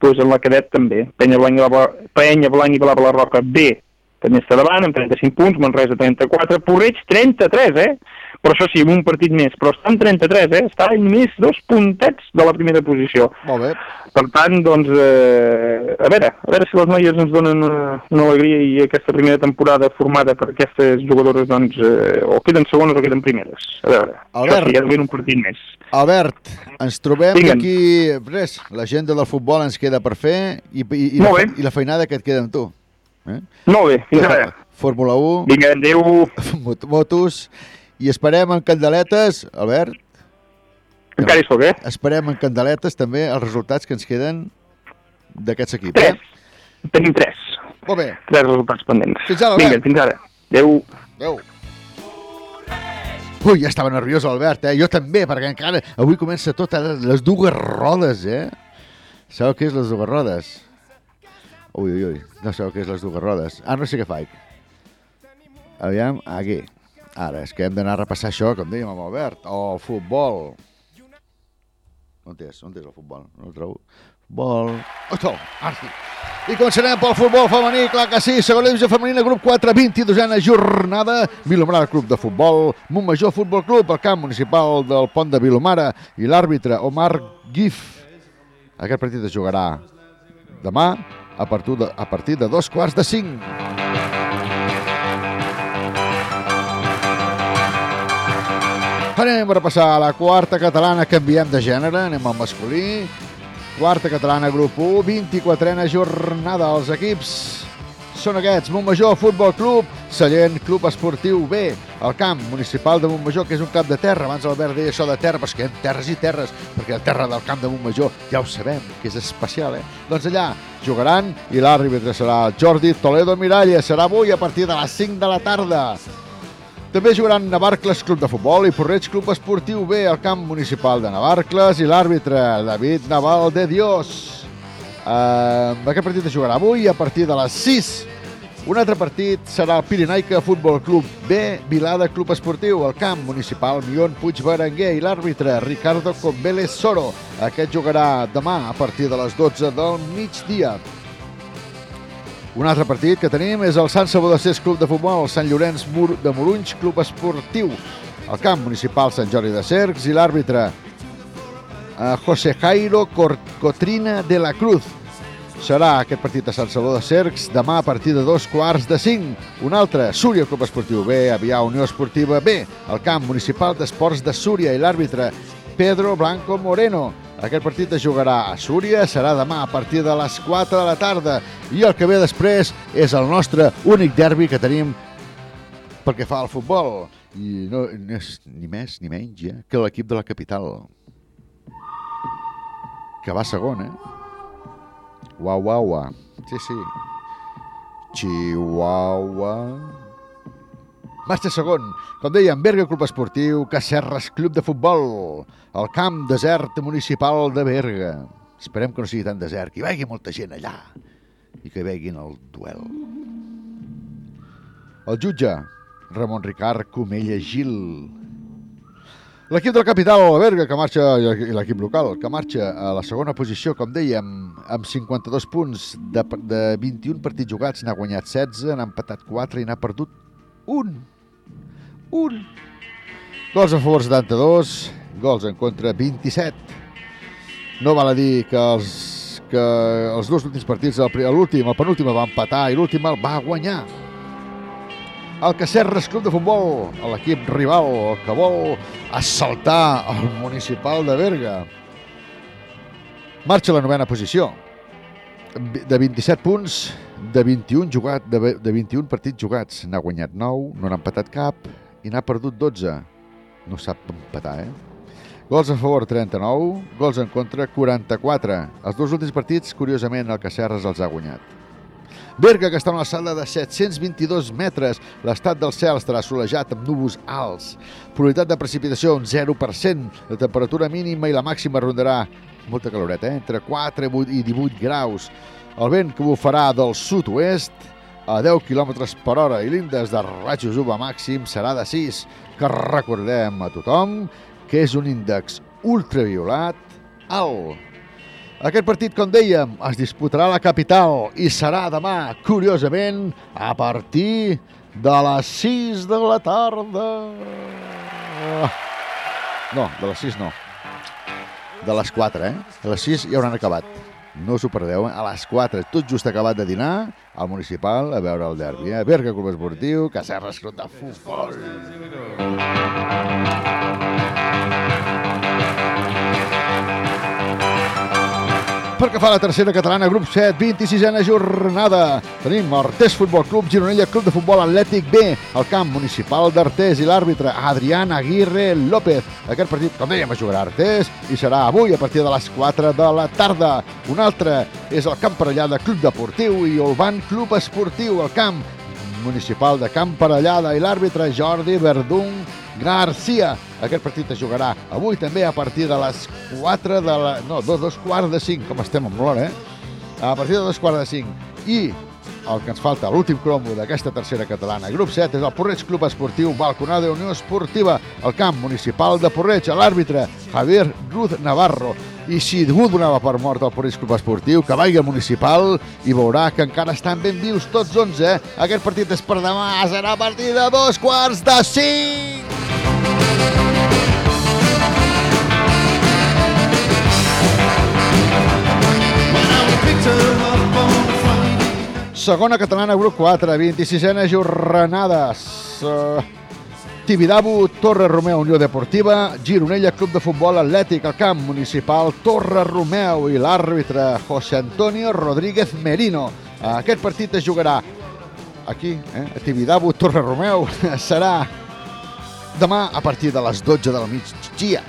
doncs en la cadet també. Penya Blanca, de la- Penya Blanca i la Roca B també està davant, amb 35 punts, Manresa 34, Porreig 33, eh? Però això sí, amb un partit més, però està en 33, eh? Està en només dos puntets de la primera posició. Molt bé. Per tant, doncs, eh, a veure, a veure si les noies ens donen una, una alegria i aquesta primera temporada formada per aquestes jugadores, doncs, eh, o queden segones o queden primeres. A veure, Albert. això sí, ja un partit més. Albert, ens trobem Digue'm. d'aquí... Res, l'agenda del futbol ens queda per fer i, i, i, la, i la feinada que et queda amb tu. Eh? Molt bé, fins ara. Fórmula 1. Vinga, adéu. *laughs* Mot motos. I esperem en candeletes, Albert. Encara hi soc, eh? Esperem en candeletes també els resultats que ens queden d'aquests equips. Tres. Eh? Tenim tres. Molt bé. Tres resultats pendents. Fins ara, Vinga, fins ara. Adéu. Adéu. Ui, ja estava nerviós Albert, eh? Jo també, perquè encara avui comença tot a les dues rodes, eh? Sabeu què és les dues rodes? Ui, ui, ui, no sabeu què és les dues rodes. Ah, no sé què faig. Aviam, aquí. Ara, és que hem d'anar a repassar això, com dèiem amb Albert. O futbol. On és? On és el futbol? No el trobo. Futbol... Oh, to, ara sí. I començarem pel futbol femení, clar que sí, segona divisió femenina, grup 4, 22a jornada, Vilomara Club de Futbol, Montmajor Futbol Club, el camp municipal del Pont de Vilomara i l'àrbitre Omar Gif. Aquest partit es jugarà demà a partir de, a partir de dos quarts de cinc. Anem a repassar la quarta catalana, canviem de gènere, anem al masculí. Quarta catalana, grup 1, 24a jornada. Els equips són aquests. Montmajor Futbol Club, Sallent Club Esportiu B, el camp municipal de Montmajor, que és un camp de terra. Abans l'Albert deia això de terra, però és que hi ha terres i terres, perquè la terra del camp de Montmajor ja ho sabem, que és especial, eh? Doncs allà jugaran i l'àrbitre serà Jordi Toledo Miralla. Serà avui a partir de les 5 de la tarda. També jugaran Navarcles Club de Futbol i Porreig Club Esportiu B al camp municipal de Navarcles i l'àrbitre David Naval de Dios. Uh, aquest partit es jugarà avui a partir de les 6. Un altre partit serà el Pirinaica Futbol Club B, Vilada Club Esportiu, al camp municipal Mion Puig Berenguer i l'àrbitre Ricardo Conveles Soro. Aquest jugarà demà a partir de les 12 del migdia. Un altre partit que tenim és el Sant Salvador Cés Club de Futbol, el Sant Llorenç Mur de Morunys Club Esportiu, el camp municipal Sant Jordi de Cercs i l'àrbitre eh, José Jairo Cotrina de la Cruz. Serà aquest partit a Sant Salvador de Cercs demà a partir de dos quarts de cinc. Un altre, Súria Club Esportiu B, Avià Unió Esportiva B, el camp municipal d'esports de Súria i l'àrbitre Pedro Blanco Moreno. Aquest partit es jugarà a Súria, serà demà a partir de les 4 de la tarda i el que ve després és el nostre únic derbi que tenim pel que fa al futbol. I no, no és ni més ni menys eh, que l'equip de la capital. Que va segon, eh? Uau, uau, uau. Sí, sí. Chihuahua. Marxa segon, com dèiem, Berga Club Esportiu, Cacerres Club de Futbol, el camp desert municipal de Berga. Esperem que no sigui tan desert, que hi vegi molta gent allà i que veguin el duel. El jutge, Ramon Ricard Comella Gil. L'equip de la capital, la Berga, que marxa, i l'equip local, que marxa a la segona posició, com dèiem, amb 52 punts de, de 21 partits jugats, n'ha guanyat 16, n'ha empatat 4 i n'ha perdut un. Un. Gols a favor 72, gols en contra 27. No val a dir que els, que els dos últims partits, l'últim, el penúltim va empatar i l'últim el va guanyar. El Cacerres Club de Futbol, l'equip rival, el que vol assaltar el municipal de Berga. Marxa a la novena posició. De 27 punts, de 21, jugat, de, de 21 partits jugats. N'ha guanyat 9, no n'ha empatat cap i n'ha perdut 12. No sap empatar, eh? Gols a favor 39, gols en contra 44. Els dos últims partits, curiosament, el Cacerres els ha guanyat. Berga, que està a una alçada de 722 metres. L'estat del cel estarà solejat amb núvols alts. Probabilitat de precipitació, un 0%. La temperatura mínima i la màxima rondarà molta caloreta, eh? entre 4 i 18 graus. El vent que bufarà del sud-oest a 10 km per hora i l'índex de rajos UVA màxim serà de 6, que recordem a tothom que és un índex ultraviolat alt. Aquest partit, com dèiem, es disputarà a la capital i serà demà, curiosament, a partir de les 6 de la tarda. No, de les 6 no. De les 4, eh? A les 6 ja hauran acabat. No us ho perdeu, eh? A les 4, tot just acabat de dinar, al municipal a veure el derbi. Eh? Berga Club Esportiu, Cacerres Club de Futbol. Pel que fa la tercera catalana, grup 7, 26a jornada. Tenim Artés Futbol Club, Gironella Club de Futbol Atlètic B, el camp municipal d'Artés i l'àrbitre Adrián Aguirre López. Aquest partit, com dèiem, es jugarà Artés i serà avui a partir de les 4 de la tarda. Un altre és el camp Parellada Club Deportiu i Olban Club Esportiu, el camp municipal de Camp Parellada i l'àrbitre Jordi Verdun Garcia. Aquest partit es jugarà avui també a partir de les 4 de la... No, dos, dos quarts de 5, com estem amb l'hora, eh? A partir de dos quarts de 5. I el que ens falta, l'últim cromo d'aquesta tercera catalana. Grup 7 és el Porreig Club Esportiu Balconada Unió Esportiva, el camp municipal de Porreig, l'àrbitre Javier Ruz Navarro. I si algú donava per mort el Porreig Club Esportiu, que vagi al municipal i veurà que encara estan ben vius tots 11. Eh? Aquest partit és per demà, serà a partir de dos quarts de 5. Segona catalana, grup 4, 26a jornades. Uh, Tibidabo, Torre Romeu, Unió Deportiva, Gironella, Club de Futbol Atlètic, el camp municipal Torre Romeu i l'àrbitre José Antonio Rodríguez Merino. Aquest partit es jugarà aquí, eh, Tibidabo, Torre Romeu, *laughs* serà demà a partir de les 12 del migdia.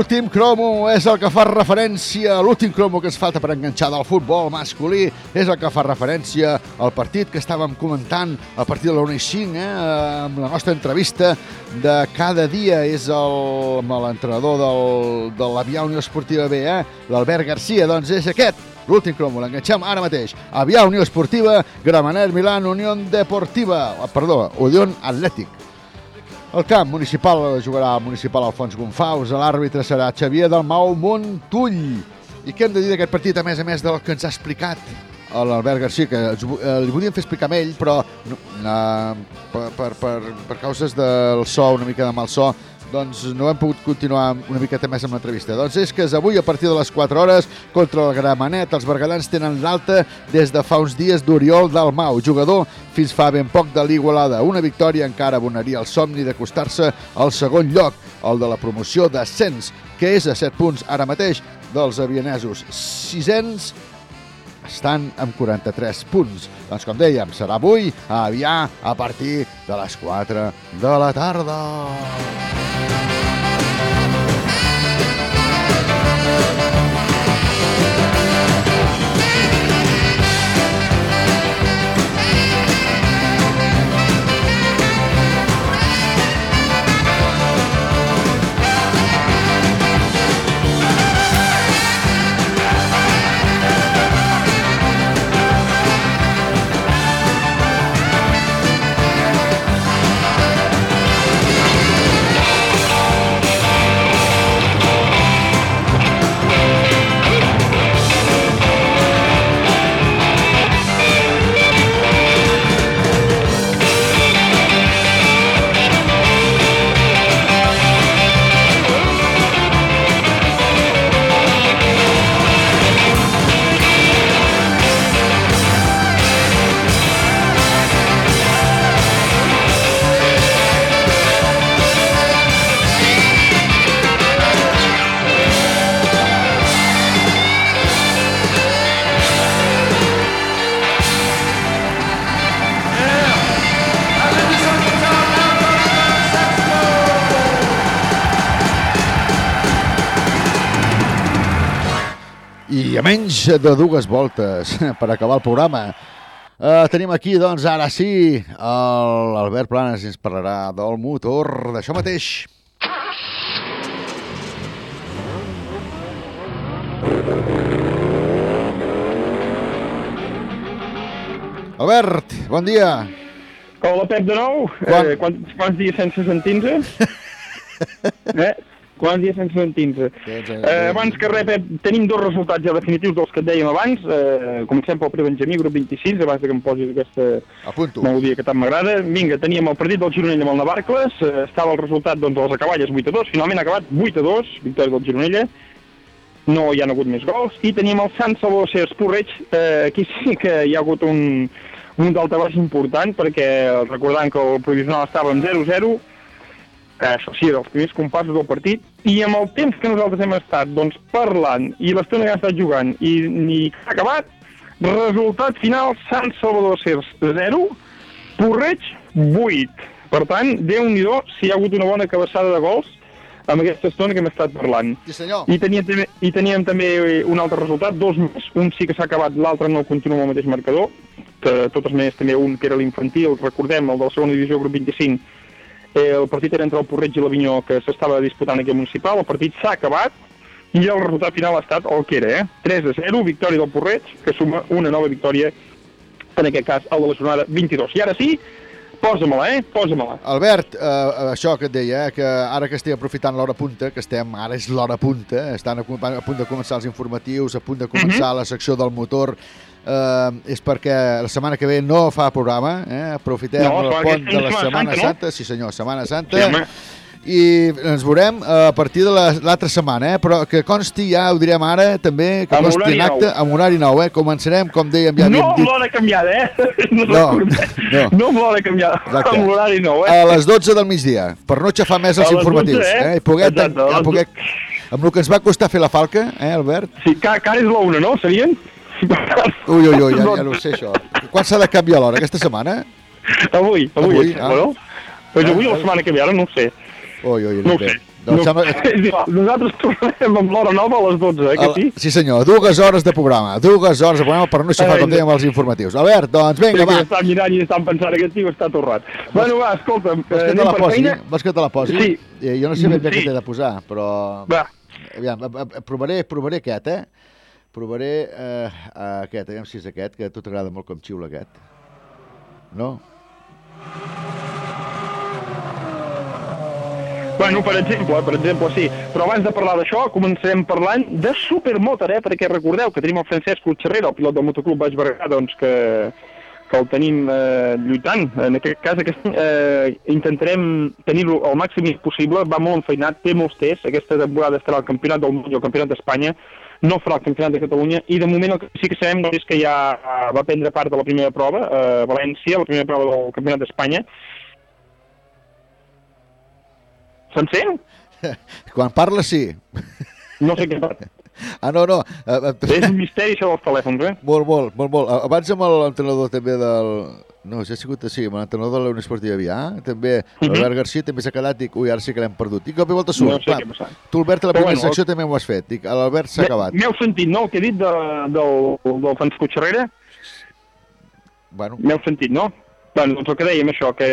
L'últim cromo és el que fa referència, l'últim cromo que es falta per enganxar del futbol masculí és el que fa referència al partit que estàvem comentant, el partit de la 1 i 5, eh, amb la nostra entrevista de cada dia és l'entrenador de l'Avià Unió Esportiva B, eh, l'Albert Garcia, doncs és aquest, l'últim cromo, l'enganxem ara mateix. Avià Unió Esportiva, Gramenet, Milan, Unió Deportiva, perdó, Unió Atlètic. El camp municipal jugarà el municipal Alfons Gonfaus, l'àrbitre serà Xavier Dalmau Montull. I què hem de dir d'aquest partit, a més a més del que ens ha explicat l'Albert Garcia, que vo- eh, li volíem fer explicar amb ell, però eh, per, per, per, per causes del so, una mica de mal so, doncs no hem pogut continuar una miqueta més amb l'entrevista. Doncs és que és avui, a partir de les 4 hores, contra el Gramenet, els bergadans tenen l'alta des de fa uns dies d'Oriol Dalmau, jugador fins fa ben poc de l'Igualada. Una victòria encara abonaria el somni d'acostar-se al segon lloc, el de la promoció d'ascens, que és a 7 punts ara mateix dels avianesos. Sisens estan amb 43 punts. Doncs com dèiem, serà avui a Avià a partir de les 4 de la tarda. I a menys de dues voltes *laughs* per acabar el programa. Uh, tenim aquí, doncs, ara sí, l'Albert Planes ens parlarà del motor, d'això mateix. Albert, bon dia. Hola, Pep, de nou. Quan- Eh, quants, quants dies sense sentir-nos? *laughs* eh? Quants dies sense sentir-nos? Eh, abans que res, Pep, tenim dos resultats ja definitius dels que et dèiem abans. Eh, comencem pel Prebenjamí, grup 26, abans que em posis aquesta Apunto. melodia que tant m'agrada. Vinga, teníem el partit del Gironella amb el Navarcles, eh, estava el resultat doncs, de les acaballes 8 a 2, finalment ha acabat 8 a 2, victòria del Gironella, no hi ha hagut més gols, i teníem el Sant Salvador Cers Porreig, eh, aquí sí que hi ha hagut un, un daltabaix important, perquè recordant que el provisional estava en 0-0, eh, això sí, dels primers compassos del partit, i amb el temps que nosaltres hem estat doncs, parlant i l'estona que hem estat jugant i, i ha acabat, resultat final, Sant Salvador Cers 0, Porreig 8. Per tant, déu nhi si hi ha hagut una bona cabeçada de gols amb aquesta estona que hem estat parlant. Sí, senyor. I teníem, també- I teníem també un altre resultat, dos més. Un sí que s'ha acabat, l'altre no continua amb el mateix marcador. De totes maneres, també un que era l'infantil, recordem, el de la segona divisió, grup 25. Eh, el partit era entre el Porreig i l'Avinyó, que s'estava disputant aquí al municipal. El partit s'ha acabat i el resultat final ha estat el que era, eh? 3 a 0, victòria del Porreig, que suma una nova victòria, en aquest cas, el de la jornada 22. I ara sí, posa-me-la, eh? Posa-me-la. Albert, eh, això que et deia, eh, que ara que estem aprofitant l'hora punta, que estem, ara és l'hora punta, estan a, a punt de començar els informatius, a punt de començar la secció del motor, eh, és perquè la setmana que ve no fa programa, eh? aprofitem No, el pont de la Setmana Setmana Santa, no? Santa, sí senyor, Setmana Santa, Sí, home. i ens veurem a partir de la- l'altra setmana, eh? però que consti ja, ho direm ara, també, que Amb consti en acte, nou. amb horari nou, eh? Començarem, com dèiem, ja no dit, l'hora canviada, eh? No, No, no. no l'hora canviada, Exacte. amb l'horari nou, a eh? les 12 del migdia, per no xafar més els A informatius. 12, eh? eh? I poder, Exacte, a a les poder, amb el que ens va costar fer la falca, eh, Albert? Sí, que, que ara és la una, no? Serien? *laughs* Ui, ui, ui, ja, ja no ho sé, això. Quan s'ha de canviar l'hora, aquesta setmana? Avui, avui, Avui, avui ah. no? Pues avui o Ah, la setmana que ve, ara no ho sé. Ui, ui, No ho sé. Doncs No, sembla... *laughs* nosaltres tornarem amb l'hora nova a les 12, eh, que sí? Sí senyor, dues hores de programa, dues hores de programa per no xafar com dèiem els informatius. Albert, doncs vinga, que va. estan mirant i estan pensant, aquest tio està torrat. Bueno, va, escolta'm, Vols eh, que te anem la posi? feina? Vols que te la posi? Sí. Eh, Jo no sé ben bé Sí. què t'he de posar, però... Va. Aviam, provaré, provaré aquest, eh? Provaré eh, aquest, aviam si és aquest, que a tu t'agrada molt com xiula aquest. No? Bueno, per exemple, per exemple, sí. Però abans de parlar d'això, començarem parlant de Supermotor, eh? Perquè recordeu que tenim el Francesc Cotxerrera, el pilot del motoclub Baix Berguedà, doncs que, que el tenim eh, lluitant. En aquest cas, aquest, eh, intentarem tenir-lo el màxim possible. Va molt enfeinat, té molts tests. Aquesta temporada estarà al Campionat del Món i al Campionat d'Espanya. No farà el Campionat de Catalunya. I de moment el que sí que sabem doncs, és que ja va prendre part de la primera prova a València, la primera prova del Campionat d'Espanya. Se'n sent? *laughs* Quan parla, sí. No sé què passa. *laughs* Ah, no, no. eh, eh, És un misteri això dels telèfons, eh? Molt, molt, molt, molt. Abans amb l'entrenador també del... No, ja ha sigut així, amb l'entrenador de la Unió Esportiva Vià, també Mhm. l'Albert Garcia també s'ha quedat, dic, ui, ara sí que l'hem perdut. I cop i volta surt. No sé Pam. passat. Tu, Albert, a la Però primera bueno, secció també m'ho has fet. Dic, l'Albert s'ha acabat. M'heu sentit, no, el que he dit de, del, del Francesc Cotxerrera? Bueno. M'heu sentit, no? Bueno, doncs el que dèiem, això, que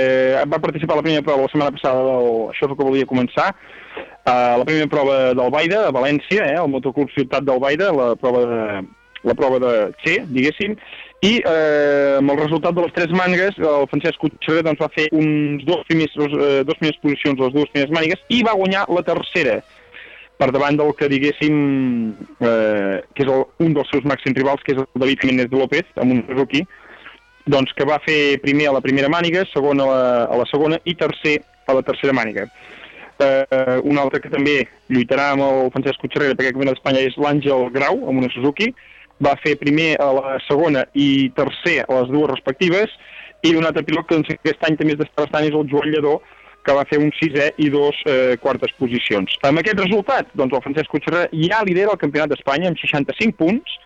va participar a la primera prova la setmana passada, del, això és el que volia començar, uh, la primera prova del Baida, a València, eh, el motoclub Ciutat del Baida, la prova de, la prova de Che, diguéssim, i eh, amb el resultat de les tres mànigues, el Francesc Cotxerrera doncs, va fer uns dos primers, dos, eh, dos primeres posicions les dues primeres mànigues i va guanyar la tercera per davant del que diguéssim eh, que és el, un dels seus màxims rivals, que és el David Jiménez López, amb un Suzuki, doncs que va fer primer a la primera màniga, segon a la, a la segona i tercer a la tercera màniga. Eh, un altre que també lluitarà amb el Francesc Cotxerrera perquè el campionat d'Espanya és l'Àngel Grau, amb una Suzuki, va fer primer a la segona i tercer a les dues respectives, i un altre pilot que doncs, aquest any també està bastant és el Joan Lledó, que va fer un sisè i dos eh, quartes posicions. Amb aquest resultat, doncs el Francesc Cotxerrera ja lidera el campionat d'Espanya amb 65 punts,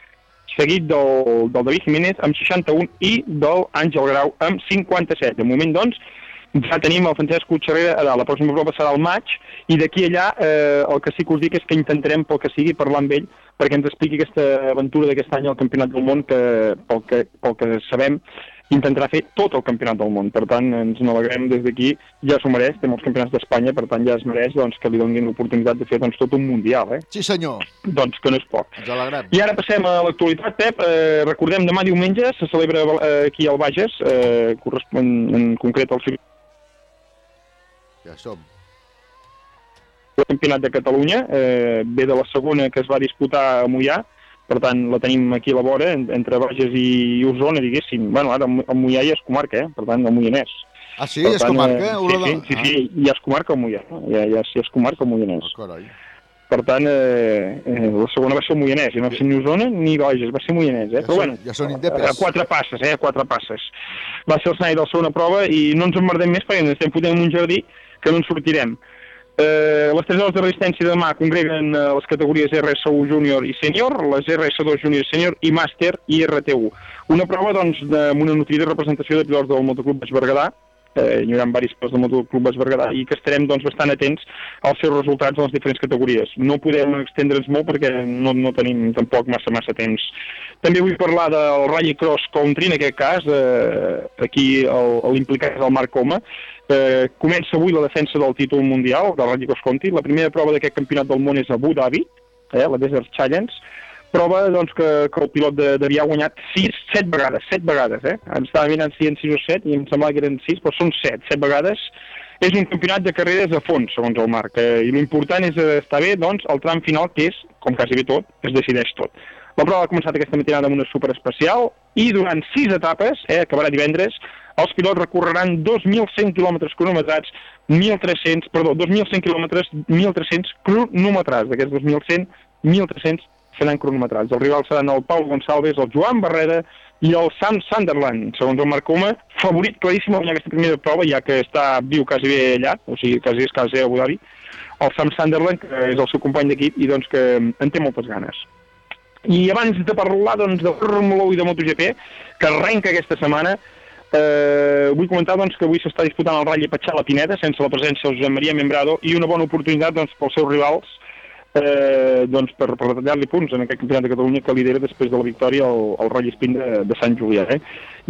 seguit del, del David Jiménez amb 61 i del Àngel Grau amb 57. De moment, doncs, ja tenim el Francesc Cotxerrera a dalt. La pròxima prova serà el maig i d'aquí allà eh, el que sí que us dic és que intentarem, pel que sigui, parlar amb ell perquè ens expliqui aquesta aventura d'aquest any al Campionat del Món que, pel que, pel que sabem, intentarà fer tot el Campionat del Món. Per tant, ens n'alegrem des d'aquí, ja s'ho mereix, té molts campionats d'Espanya, per tant ja es mereix doncs, que li donin l'oportunitat de fer doncs, tot un Mundial. Eh? Sí, senyor. Doncs que no és poc. Ens alegrem. I ara passem a l'actualitat, Pep. Eh, recordem, demà diumenge se celebra eh, aquí al Bages, eh, correspon en concret al circuit Ja som. del Campionat de Catalunya, eh, ve de la segona que es va disputar a Mollà, per tant la tenim aquí a la vora, en, entre Bages i Osona, diguéssim. Bueno, ara el Mollà ja és comarca, eh? per tant, el Moianès. Ah, sí? Per És tant, comarca? Eh, sí, sí, sí, sí, ja és comarca el Mollà, ja, ja, és, ja és comarca el Moianès. Oh, carai. Per tant, eh, eh, la segona va ser el Moianès, no va ser ni Osona ni Bages, va ser Moianès, eh? Ja Però són- bueno, ja són indepes. a quatre passes, eh? A quatre passes. Va ser el de la segona prova i no ens emmerdem més perquè ens estem fotent en un jardí que no ens sortirem. Eh, les tres hores de resistència de demà congreguen eh, les categories RS1 júnior i sènior, les RS2 júnior i sènior i màster i RT1. Una prova doncs, de, amb una nutrida representació de pilots del Motoclub Baix Berguedà, eh, hi haurà diversos pilots del Motoclub Baix Berguedà i que estarem doncs, bastant atents als seus resultats en les diferents categories. No podem extendre'ns molt perquè no, no tenim tampoc massa massa temps. També vull parlar del Rally Cross Country, en aquest cas, eh, aquí l'implicat és el Marc Coma, Eh, comença avui la defensa del títol mundial del Rally Country. La primera prova d'aquest campionat del món és a Abu Dhabi, eh, la Desert Challenge. Prova doncs, que, que el pilot de, de Vià ha guanyat 6, 7 vegades, 7 vegades. Eh? Ens estava mirant si eren 6 o 7 i em semblava que eren 6, però són 7, 7 vegades. És un campionat de carreres a fons, segons el Marc, eh, i l'important és estar bé doncs, el tram final, que és, com quasi bé tot, es decideix tot. La prova ha començat aquesta matinada amb una super especial i durant sis etapes, eh, acabarà divendres, Els pilots recorreran 2.100 quilòmetres cronometrats, 1.300, perdó, 2.100 quilòmetres, 1.300 cronometrats. D'aquests 2.100, 1.300 seran cronometrats. Els rivals seran el Pau Gonçalves, el Joan Barrera i el Sam Sunderland. Segons el Marc Coma, favorit claríssim guanyar aquesta primera prova, ja que està viu quasi bé allà, o sigui, quasi és quasi a Abu Dhabi, el Sam Sunderland, que és el seu company d'equip i doncs que en té moltes ganes. I abans de parlar doncs, de Fórmula 1 i de MotoGP, que arrenca aquesta setmana, eh, vull comentar doncs, que avui s'està disputant el Rally Patxà la Pineda, sense la presència de Josep Maria Membrado, i una bona oportunitat doncs, pels seus rivals eh, doncs, per, per retallar-li punts en aquest campionat de Catalunya que lidera després de la victòria el, el Rally Spin de, de Sant Julià. Eh?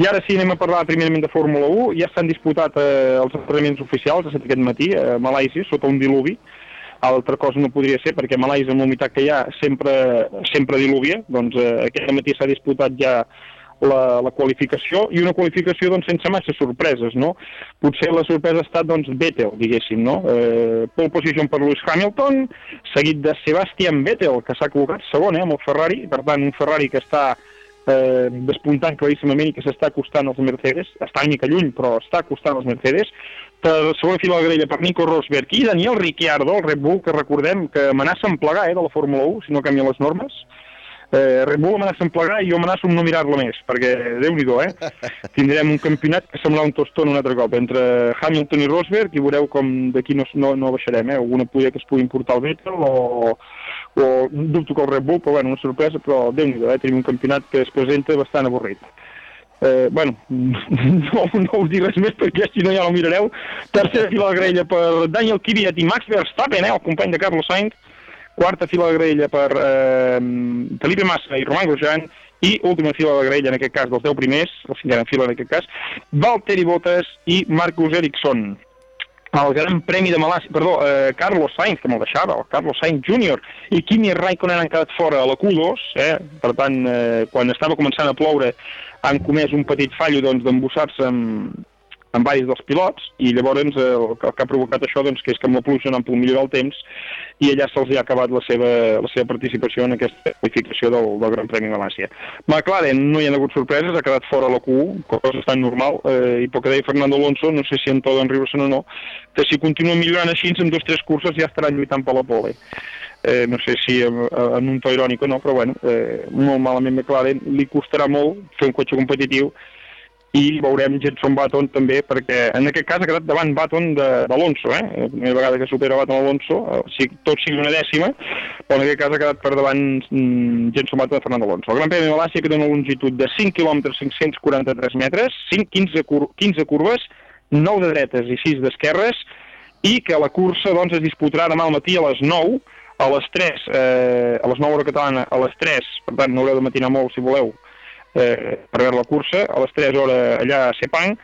I ara sí, anem a parlar primerament de Fórmula 1. Ja s'han disputat eh, els entrenaments oficials a aquest matí a Malàisia, sota un diluvi. Altra cosa no podria ser, perquè a Malàisia, amb la humitat que hi ha, sempre, sempre diluvia. Doncs eh, aquest matí s'ha disputat ja la, la qualificació i una qualificació doncs, sense massa sorpreses, no? Potser la sorpresa ha estat doncs, Vettel, diguéssim, no? Eh, pole position per Lewis Hamilton, seguit de Sebastian Vettel, que s'ha col·locat segon eh, amb el Ferrari, per tant, un Ferrari que està eh, despuntant claríssimament i que s'està acostant als Mercedes, està una mica lluny, però està acostant als Mercedes, per segona fila de grella per Nico Rosberg i Daniel Ricciardo, el Red Bull, que recordem que amenaça en plegar eh, de la Fórmula 1, si no canvien les normes, eh, Red Bull amenaça en plegar i jo amenaço en no mirar-la més, perquè déu nhi eh? *laughs* Tindrem un campionat que semblarà un tostó un altre cop, entre Hamilton i Rosberg, i veureu com d'aquí no, no, no baixarem, eh? Alguna podia que es pugui importar el Vettel, o, o dubto que el Red Bull, però bueno, una sorpresa, però déu nhi eh? Tenim un campionat que es presenta bastant avorrit. Eh, bueno, *laughs* no, no us dic res més perquè si no ja no mirareu. Tercera fila de grella per Daniel Kvyat i Max Verstappen, eh, el company de Carlos Sainz, quarta fila de grella per eh, Felipe Massa i Roman Grosjean, i última fila de grella, en aquest cas, dels 10 primers, la cinquena fila en aquest cas, Valtteri Bottas i Marcus Ericsson. El Gran Premi de Malàcia, perdó, eh, Carlos Sainz, que me'l deixava, el Carlos Sainz Jr. i Kimi Raikkonen han quedat fora a la Q2, eh? per tant, eh, quan estava començant a ploure han comès un petit fallo doncs, d'embossar-se amb, amb varis dels pilots i llavors eh, el, el que ha provocat això doncs, que és que amb la pluja no han pogut millorar el temps i allà se'ls ha acabat la seva, la seva participació en aquesta qualificació del, del Gran Premi de València. McLaren no hi ha hagut sorpreses, ha quedat fora la Q1, cosa bastant normal, eh, i pel que deia Fernando Alonso, no sé si en to d'enriure-se'n o no, que si continua millorant així en dos o tres curses ja estarà lluitant per la pole. Eh, no sé si en, en un to irònic o no, però bueno, eh, molt malament McLaren, li costarà molt fer un cotxe competitiu i veurem Jenson Button també, perquè en aquest cas ha quedat davant Button de- d'Alonso, eh? La primera vegada que supera Button Alonso, eh, si tot sigui una dècima, però en aquest cas ha quedat per davant mm, Jenson Button de Fernando Alonso. El Gran Premi de Malàcia que una longitud de 5 km 543 metres, 5, 15, cur 15 curves, 9 de dretes i 6 d'esquerres, i que la cursa doncs, es disputarà demà al matí a les 9, a les 3, eh, a les 9 hora catalana, a les 3, per tant no haureu de matinar molt si voleu, eh, per veure la cursa, a les 3 hores allà a Sepang,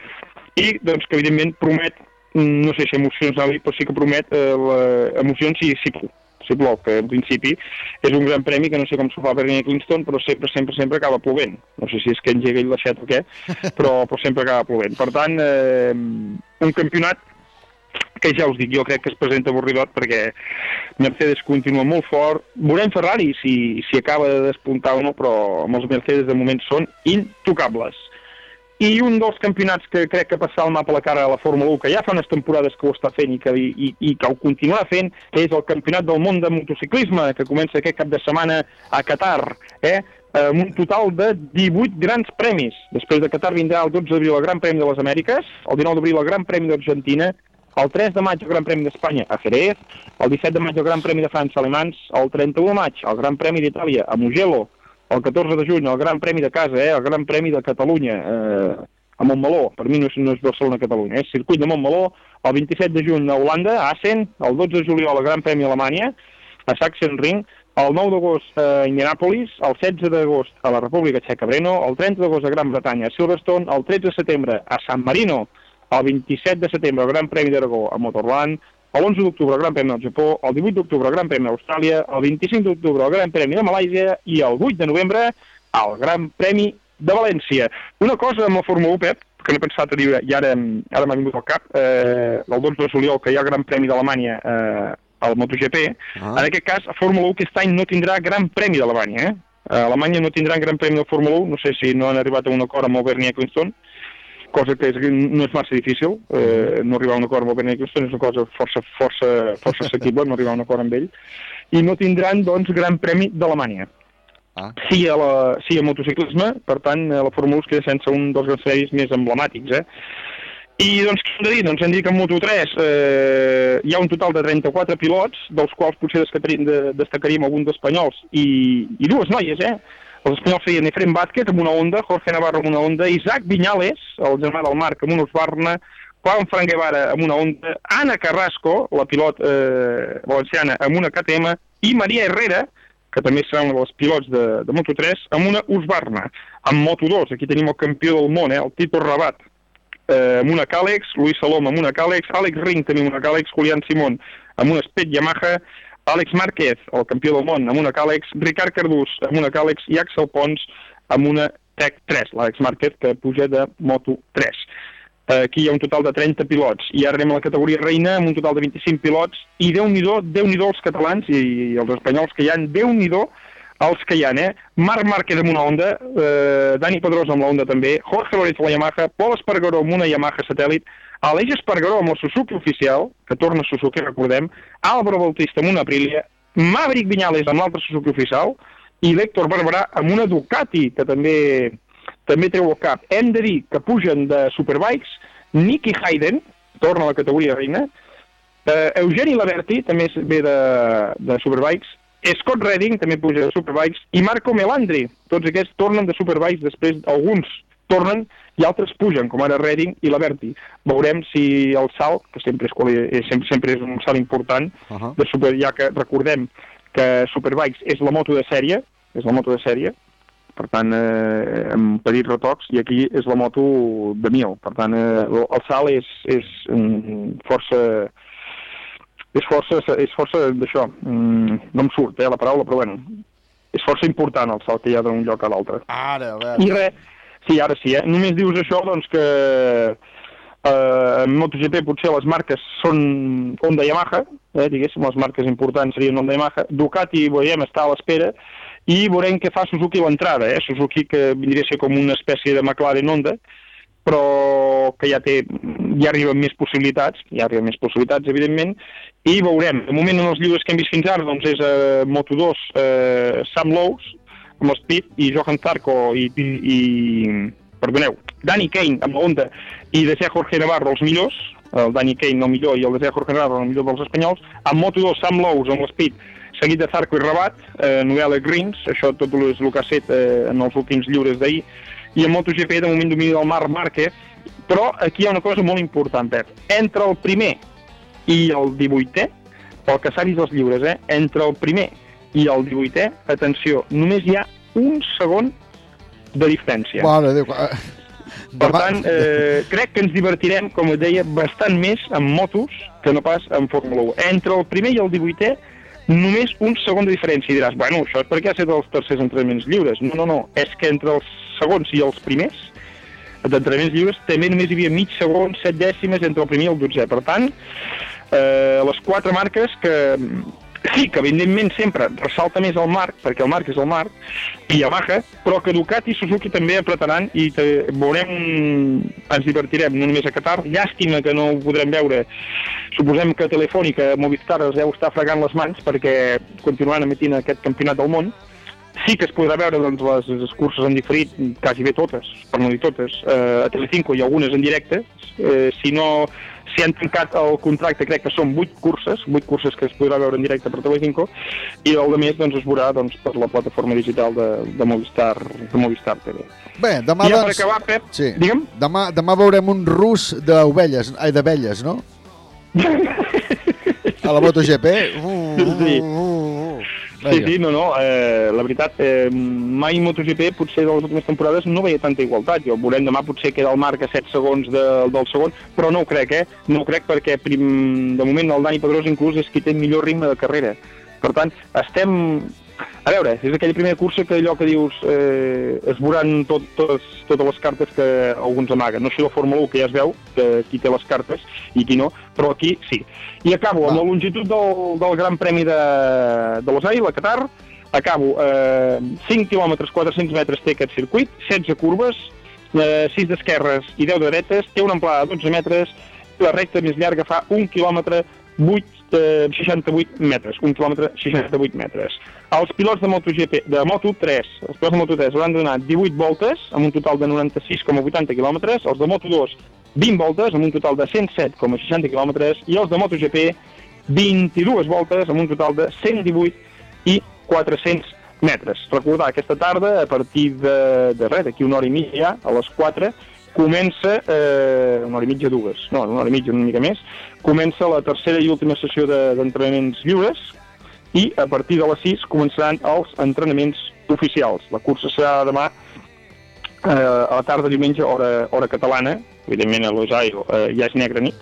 i doncs que evidentment promet, mm, no sé si emocions però sí que promet eh, la, emocions si, si plou, si plou, que en principi és un gran premi que no sé com s'ho fa per venir a Clinston, però sempre, sempre, sempre acaba plovent. No sé si és que engega ell l'aixet o què, però, però sempre acaba plovent. Per tant, eh, un campionat que ja us dic, jo crec que es presenta avorridot perquè Mercedes continua molt fort. Veurem Ferrari si, si acaba de despuntar o no, però amb els Mercedes de moment són intocables. I un dels campionats que crec que passarà el mapa a la cara a la Fórmula 1, que ja fa unes temporades que ho està fent i que, i, i que ho continuarà fent, és el Campionat del Món de Motociclisme, que comença aquest cap de setmana a Qatar, eh? amb un total de 18 grans premis. Després de Qatar vindrà el 12 d'abril el Gran Premi de les Amèriques, el 19 d'abril el Gran Premi d'Argentina, el 3 de maig el Gran Premi d'Espanya a Jerez, el 17 de maig el Gran Premi de França a Le Mans, el 31 de maig el Gran Premi d'Itàlia a Mugello, el 14 de juny el Gran Premi de casa, eh, el Gran Premi de Catalunya eh, a Montmeló, per mi no és, no és Barcelona-Catalunya, és circuit de Montmeló, el 27 de juny a Holanda, a Assen, el 12 de juliol el Gran Premi a Alemanya, a Sachsenring, el 9 d'agost a Indianapolis, el 16 d'agost a la República Txeca Breno, el 30 d'agost a Gran Bretanya a Silverstone, el 13 de setembre a San Marino, el 27 de setembre el Gran Premi d'Aragó a Motorland, l'11 d'octubre el Gran Premi del Japó, el 18 d'octubre el Gran Premi d'Austràlia, el 25 d'octubre el Gran Premi de Malàisia i el 8 de novembre el Gran Premi de València. Una cosa amb la Fórmula 1, Pep, que no he pensat a dir i ara, ara m'ha vingut al cap, eh, el 12 de juliol, que hi ha el Gran Premi d'Alemanya eh, al MotoGP, ah. en aquest cas, a Fórmula 1 aquest any no tindrà Gran Premi d'Alemanya, eh? A Alemanya no tindran Gran Premi de Fórmula 1, no sé si no han arribat a un acord amb el Bernie Eccleston, cosa que és, no és massa difícil, eh, no arribar a un acord amb el Ben Eccleston és una cosa força, força, força *laughs* assequible, no arribar a un acord amb ell, i no tindran, doncs, Gran Premi d'Alemanya. Ah. Sí, a la, sí a motociclisme, per tant, eh, la Fórmula 1 es queda sense un dels grans premis més emblemàtics, eh? I doncs què hem de dir? Doncs hem dit que en Moto3 eh, hi ha un total de 34 pilots, dels quals potser destacaríem, de, destacaríem algun d'espanyols i, i dues noies, eh? Els espanyols feien Efrem Vázquez amb una Honda, Jorge Navarro amb una Honda, Isaac Viñales, el germà del Marc, amb una Husqvarna, Juan Fran Guevara amb una Honda, Ana Carrasco, la pilot eh, valenciana, amb una KTM, i Maria Herrera, que també serà una de les pilots de, de Moto3, amb una Husqvarna. Amb Moto2, aquí tenim el campió del món, eh, el Tito Rabat, eh, amb una Càlex, Luis Salom amb una Càlex, Àlex Ring també amb una Càlex, Julián Simón amb una Spet Yamaha, Àlex Márquez, el campió del món, amb una Càlex, Ricard Cardús amb una Càlex i Axel Pons amb una Tech 3, l'Àlex Márquez que puja de Moto 3. Eh, Aquí hi ha un total de 30 pilots i ara anem a la categoria reina amb un total de 25 pilots i Déu-n'hi-do, déu nhi els catalans i, i els espanyols que hi han, Déu-n'hi-do els que hi ha, eh? Marc Márquez amb una Honda, eh, Dani Pedrosa amb la Honda també, Jorge Lorenzo la Yamaha, Pol Espargaró amb una Yamaha satèl·lit, Aleix Espargaró amb la Suzuki oficial, que torna a Suzuki, recordem, Álvaro Bautista amb una Aprilia, Maverick Viñales amb l'altra Suzuki oficial, i l'Héctor Barberà amb una Ducati, que també també treu el cap. Hem de dir que pugen de Superbikes, Nicky Hayden, torna a la categoria reina, eh, Eugeni Laberti, també ve de, de Superbikes, Scott Redding també puja de Superbikes, i Marco Melandri. Tots aquests tornen de Superbikes, després alguns tornen i altres pugen, com ara Redding i Laberti. Veurem si el salt, que sempre és, eh, sempre, sempre és un salt important, Uh -huh. de super, ja que recordem que Superbikes és la moto de sèrie, és la moto de sèrie, per tant, eh, amb petits retocs, i aquí és la moto de mil. Per tant, eh, el salt és, és força... És força, és força d'això, mm, no em surt eh, la paraula, però bueno, és força important el salt que hi ha d'un lloc a l'altre. Ara, a veure. I res, sí, ara sí, eh? Només dius això, doncs, que eh, en MotoGP potser les marques són Honda i Yamaha, eh, diguéssim, les marques importants serien Honda i Yamaha, Ducati, veiem, està a l'espera, i veurem què fa Suzuki a l'entrada, eh? Suzuki que vindria a ser com una espècie de McLaren Honda, però que ja té, ja arriben més possibilitats, ja arriben més possibilitats, evidentment, i veurem. De moment, en els llibres que hem vist fins ara, doncs és eh, Moto2, eh, Sam Lowe's, amb l'Speed, i Johan Zarco, i, i, i, perdoneu, Danny Kane amb la Honda, i Desea Jorge Navarro, els millors, el Danny Kane el millor i el Desea Jorge Navarro el millor dels espanyols, amb Moto2, Sam Lowe's amb l'Speed, seguit de Zarco i Rabat, eh, Noel Greens, això tot és el que ha set eh, en els últims lliures d'ahir, i en MotoGP de moment domini del Marc Márquez, però aquí hi ha una cosa molt important, Pep. Entre el primer i el 18è, pel que s'ha vist als lliures, eh? entre el primer i el 18è, atenció, només hi ha un segon de diferència. Mare Déu. Per tant, eh, crec que ens divertirem, com et deia, bastant més amb motos que no pas en Fórmula 1. Entre el primer i el 18è, només un segon de diferència. I diràs, bueno, això és perquè ha estat els tercers entrenaments lliures. No, no, no, és que entre els segons i els primers d'entrenaments lliures també només hi havia mig segon, set dècimes entre el primer i el 12è. Per tant, eh, les quatre marques que sí, que evidentment sempre ressalta més el Marc, perquè el Marc és el Marc, i Yamaha, però que Ducati i Suzuki també apretaran i te, veurem, ens divertirem, no només a Qatar. Llàstima que no ho podrem veure. Suposem que Telefònica, Movistar es deu estar fregant les mans perquè continuaran emitint aquest campionat del món. Sí que es podrà veure doncs, les, les curses en diferit, quasi bé totes, per no dir totes, eh, a Telecinco i algunes en directe. Eh, si no si han tancat el contracte, crec que són 8 curses, 8 curses que es podrà veure en directe per Telecinco, i el de més doncs, es veurà doncs, per la plataforma digital de, de, Movistar, de Movistar TV. Bé, demà, I ja per doncs... acabar, Pep, sí. digue'm. Demà, demà veurem un rus d'ovelles, ai, d'abelles, no? *laughs* A la MotoGP. Uh, Sí. uh, Sí, sí, no, no, eh, la veritat, eh, mai MotoGP, potser de les últimes temporades, no veia tanta igualtat. Jo veurem demà potser queda el marc a 7 segons de, del segon, però no ho crec, eh? No ho crec perquè prim, de moment el Dani Pedrós inclús és qui té millor ritme de carrera. Per tant, estem... A veure, és aquella primera cursa que allò que dius eh, es veuran tot, totes, totes les cartes que alguns amaguen. No sé la Fórmula 1, que ja es veu, que qui té les cartes i qui no, però aquí sí. I acabo amb la longitud del, del Gran Premi de, de Los Angeles, a Qatar. Acabo, eh, 5 km 400 metres té aquest circuit, 16 curves, eh, 6 d'esquerres i 10 de dretes, té una amplada de 12 metres la recta més llarga fa 1 quilòmetre 8, eh, 68 metres, 1 quilòmetre 68 metres. Els pilots de MotoGP, de Moto3, els pilots de Moto3 hauran de donar 18 voltes, amb un total de 96,80 quilòmetres, els de Moto2 20 voltes, amb un total de 107,60 quilòmetres, i els de MotoGP 22 voltes, amb un total de 118 i 400 metres. Recordar, aquesta tarda, a partir de, de res, d'aquí una hora i mitja, a les 4, comença, eh, una hora i mitja, dues, no, una hora i mitja, una mica més, comença la tercera i última sessió de- d'entrenaments lliures i a partir de les 6 començaran els entrenaments oficials. La cursa serà demà eh, a la tarda diumenge, hora, hora catalana, evidentment a l'Osaio eh, ja és negra nit,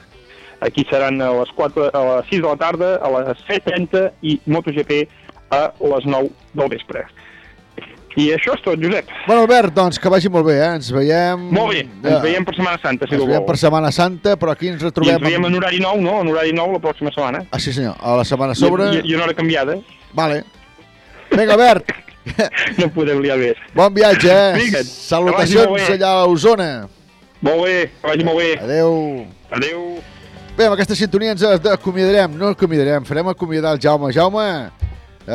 aquí seran a les, 4, a les 6 de la tarda, a les 7.30 i MotoGP a les 9 del vespre. I això és tot, Josep. Bueno, Albert, doncs que vagi molt bé, eh? Ens veiem... Molt bé, ens veiem per Setmana Santa, si Ens veiem per Setmana Santa, però aquí ens I retrobem... ens veiem en horari nou, no? En horari nou la pròxima setmana. Ah, sí senyor, a la setmana sobre... I, i, i en hora canviada. Vale. Vinga, Albert, *laughs* No podem liar més. bon viatge, eh? Vinga, Salutacions allà a Osona. Molt bé, que vagi molt bé. Adeu. Adeu. Bé, amb aquesta sintonia ens acomiadarem, no acomiadarem, farem acomiadar el Jaume. Jaume,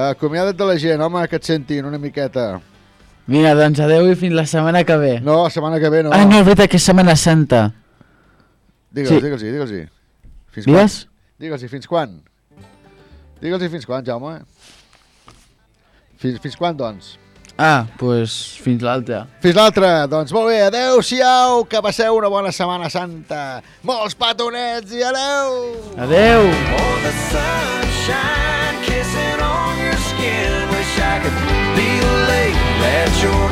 acomiada't de la gent, home, que et sentin una miqueta. Vinga, doncs adeu i fins la setmana que ve. No, la setmana que ve no. Ah, no, és veritat que és Setmana Santa. Digue'ls, Sí. digue'ls, digue'ls. Fins Digues? quan? Digue'ls, fins quan? Digue'ls fins quan, Jaume? Fins, fins quan, doncs? Ah, doncs pues, fins l'altra. Fins l'altre, doncs molt bé, adeu-siau, que passeu una bona Setmana Santa. Molts petonets i adeu! Adeu! Oh, the sunshine lake that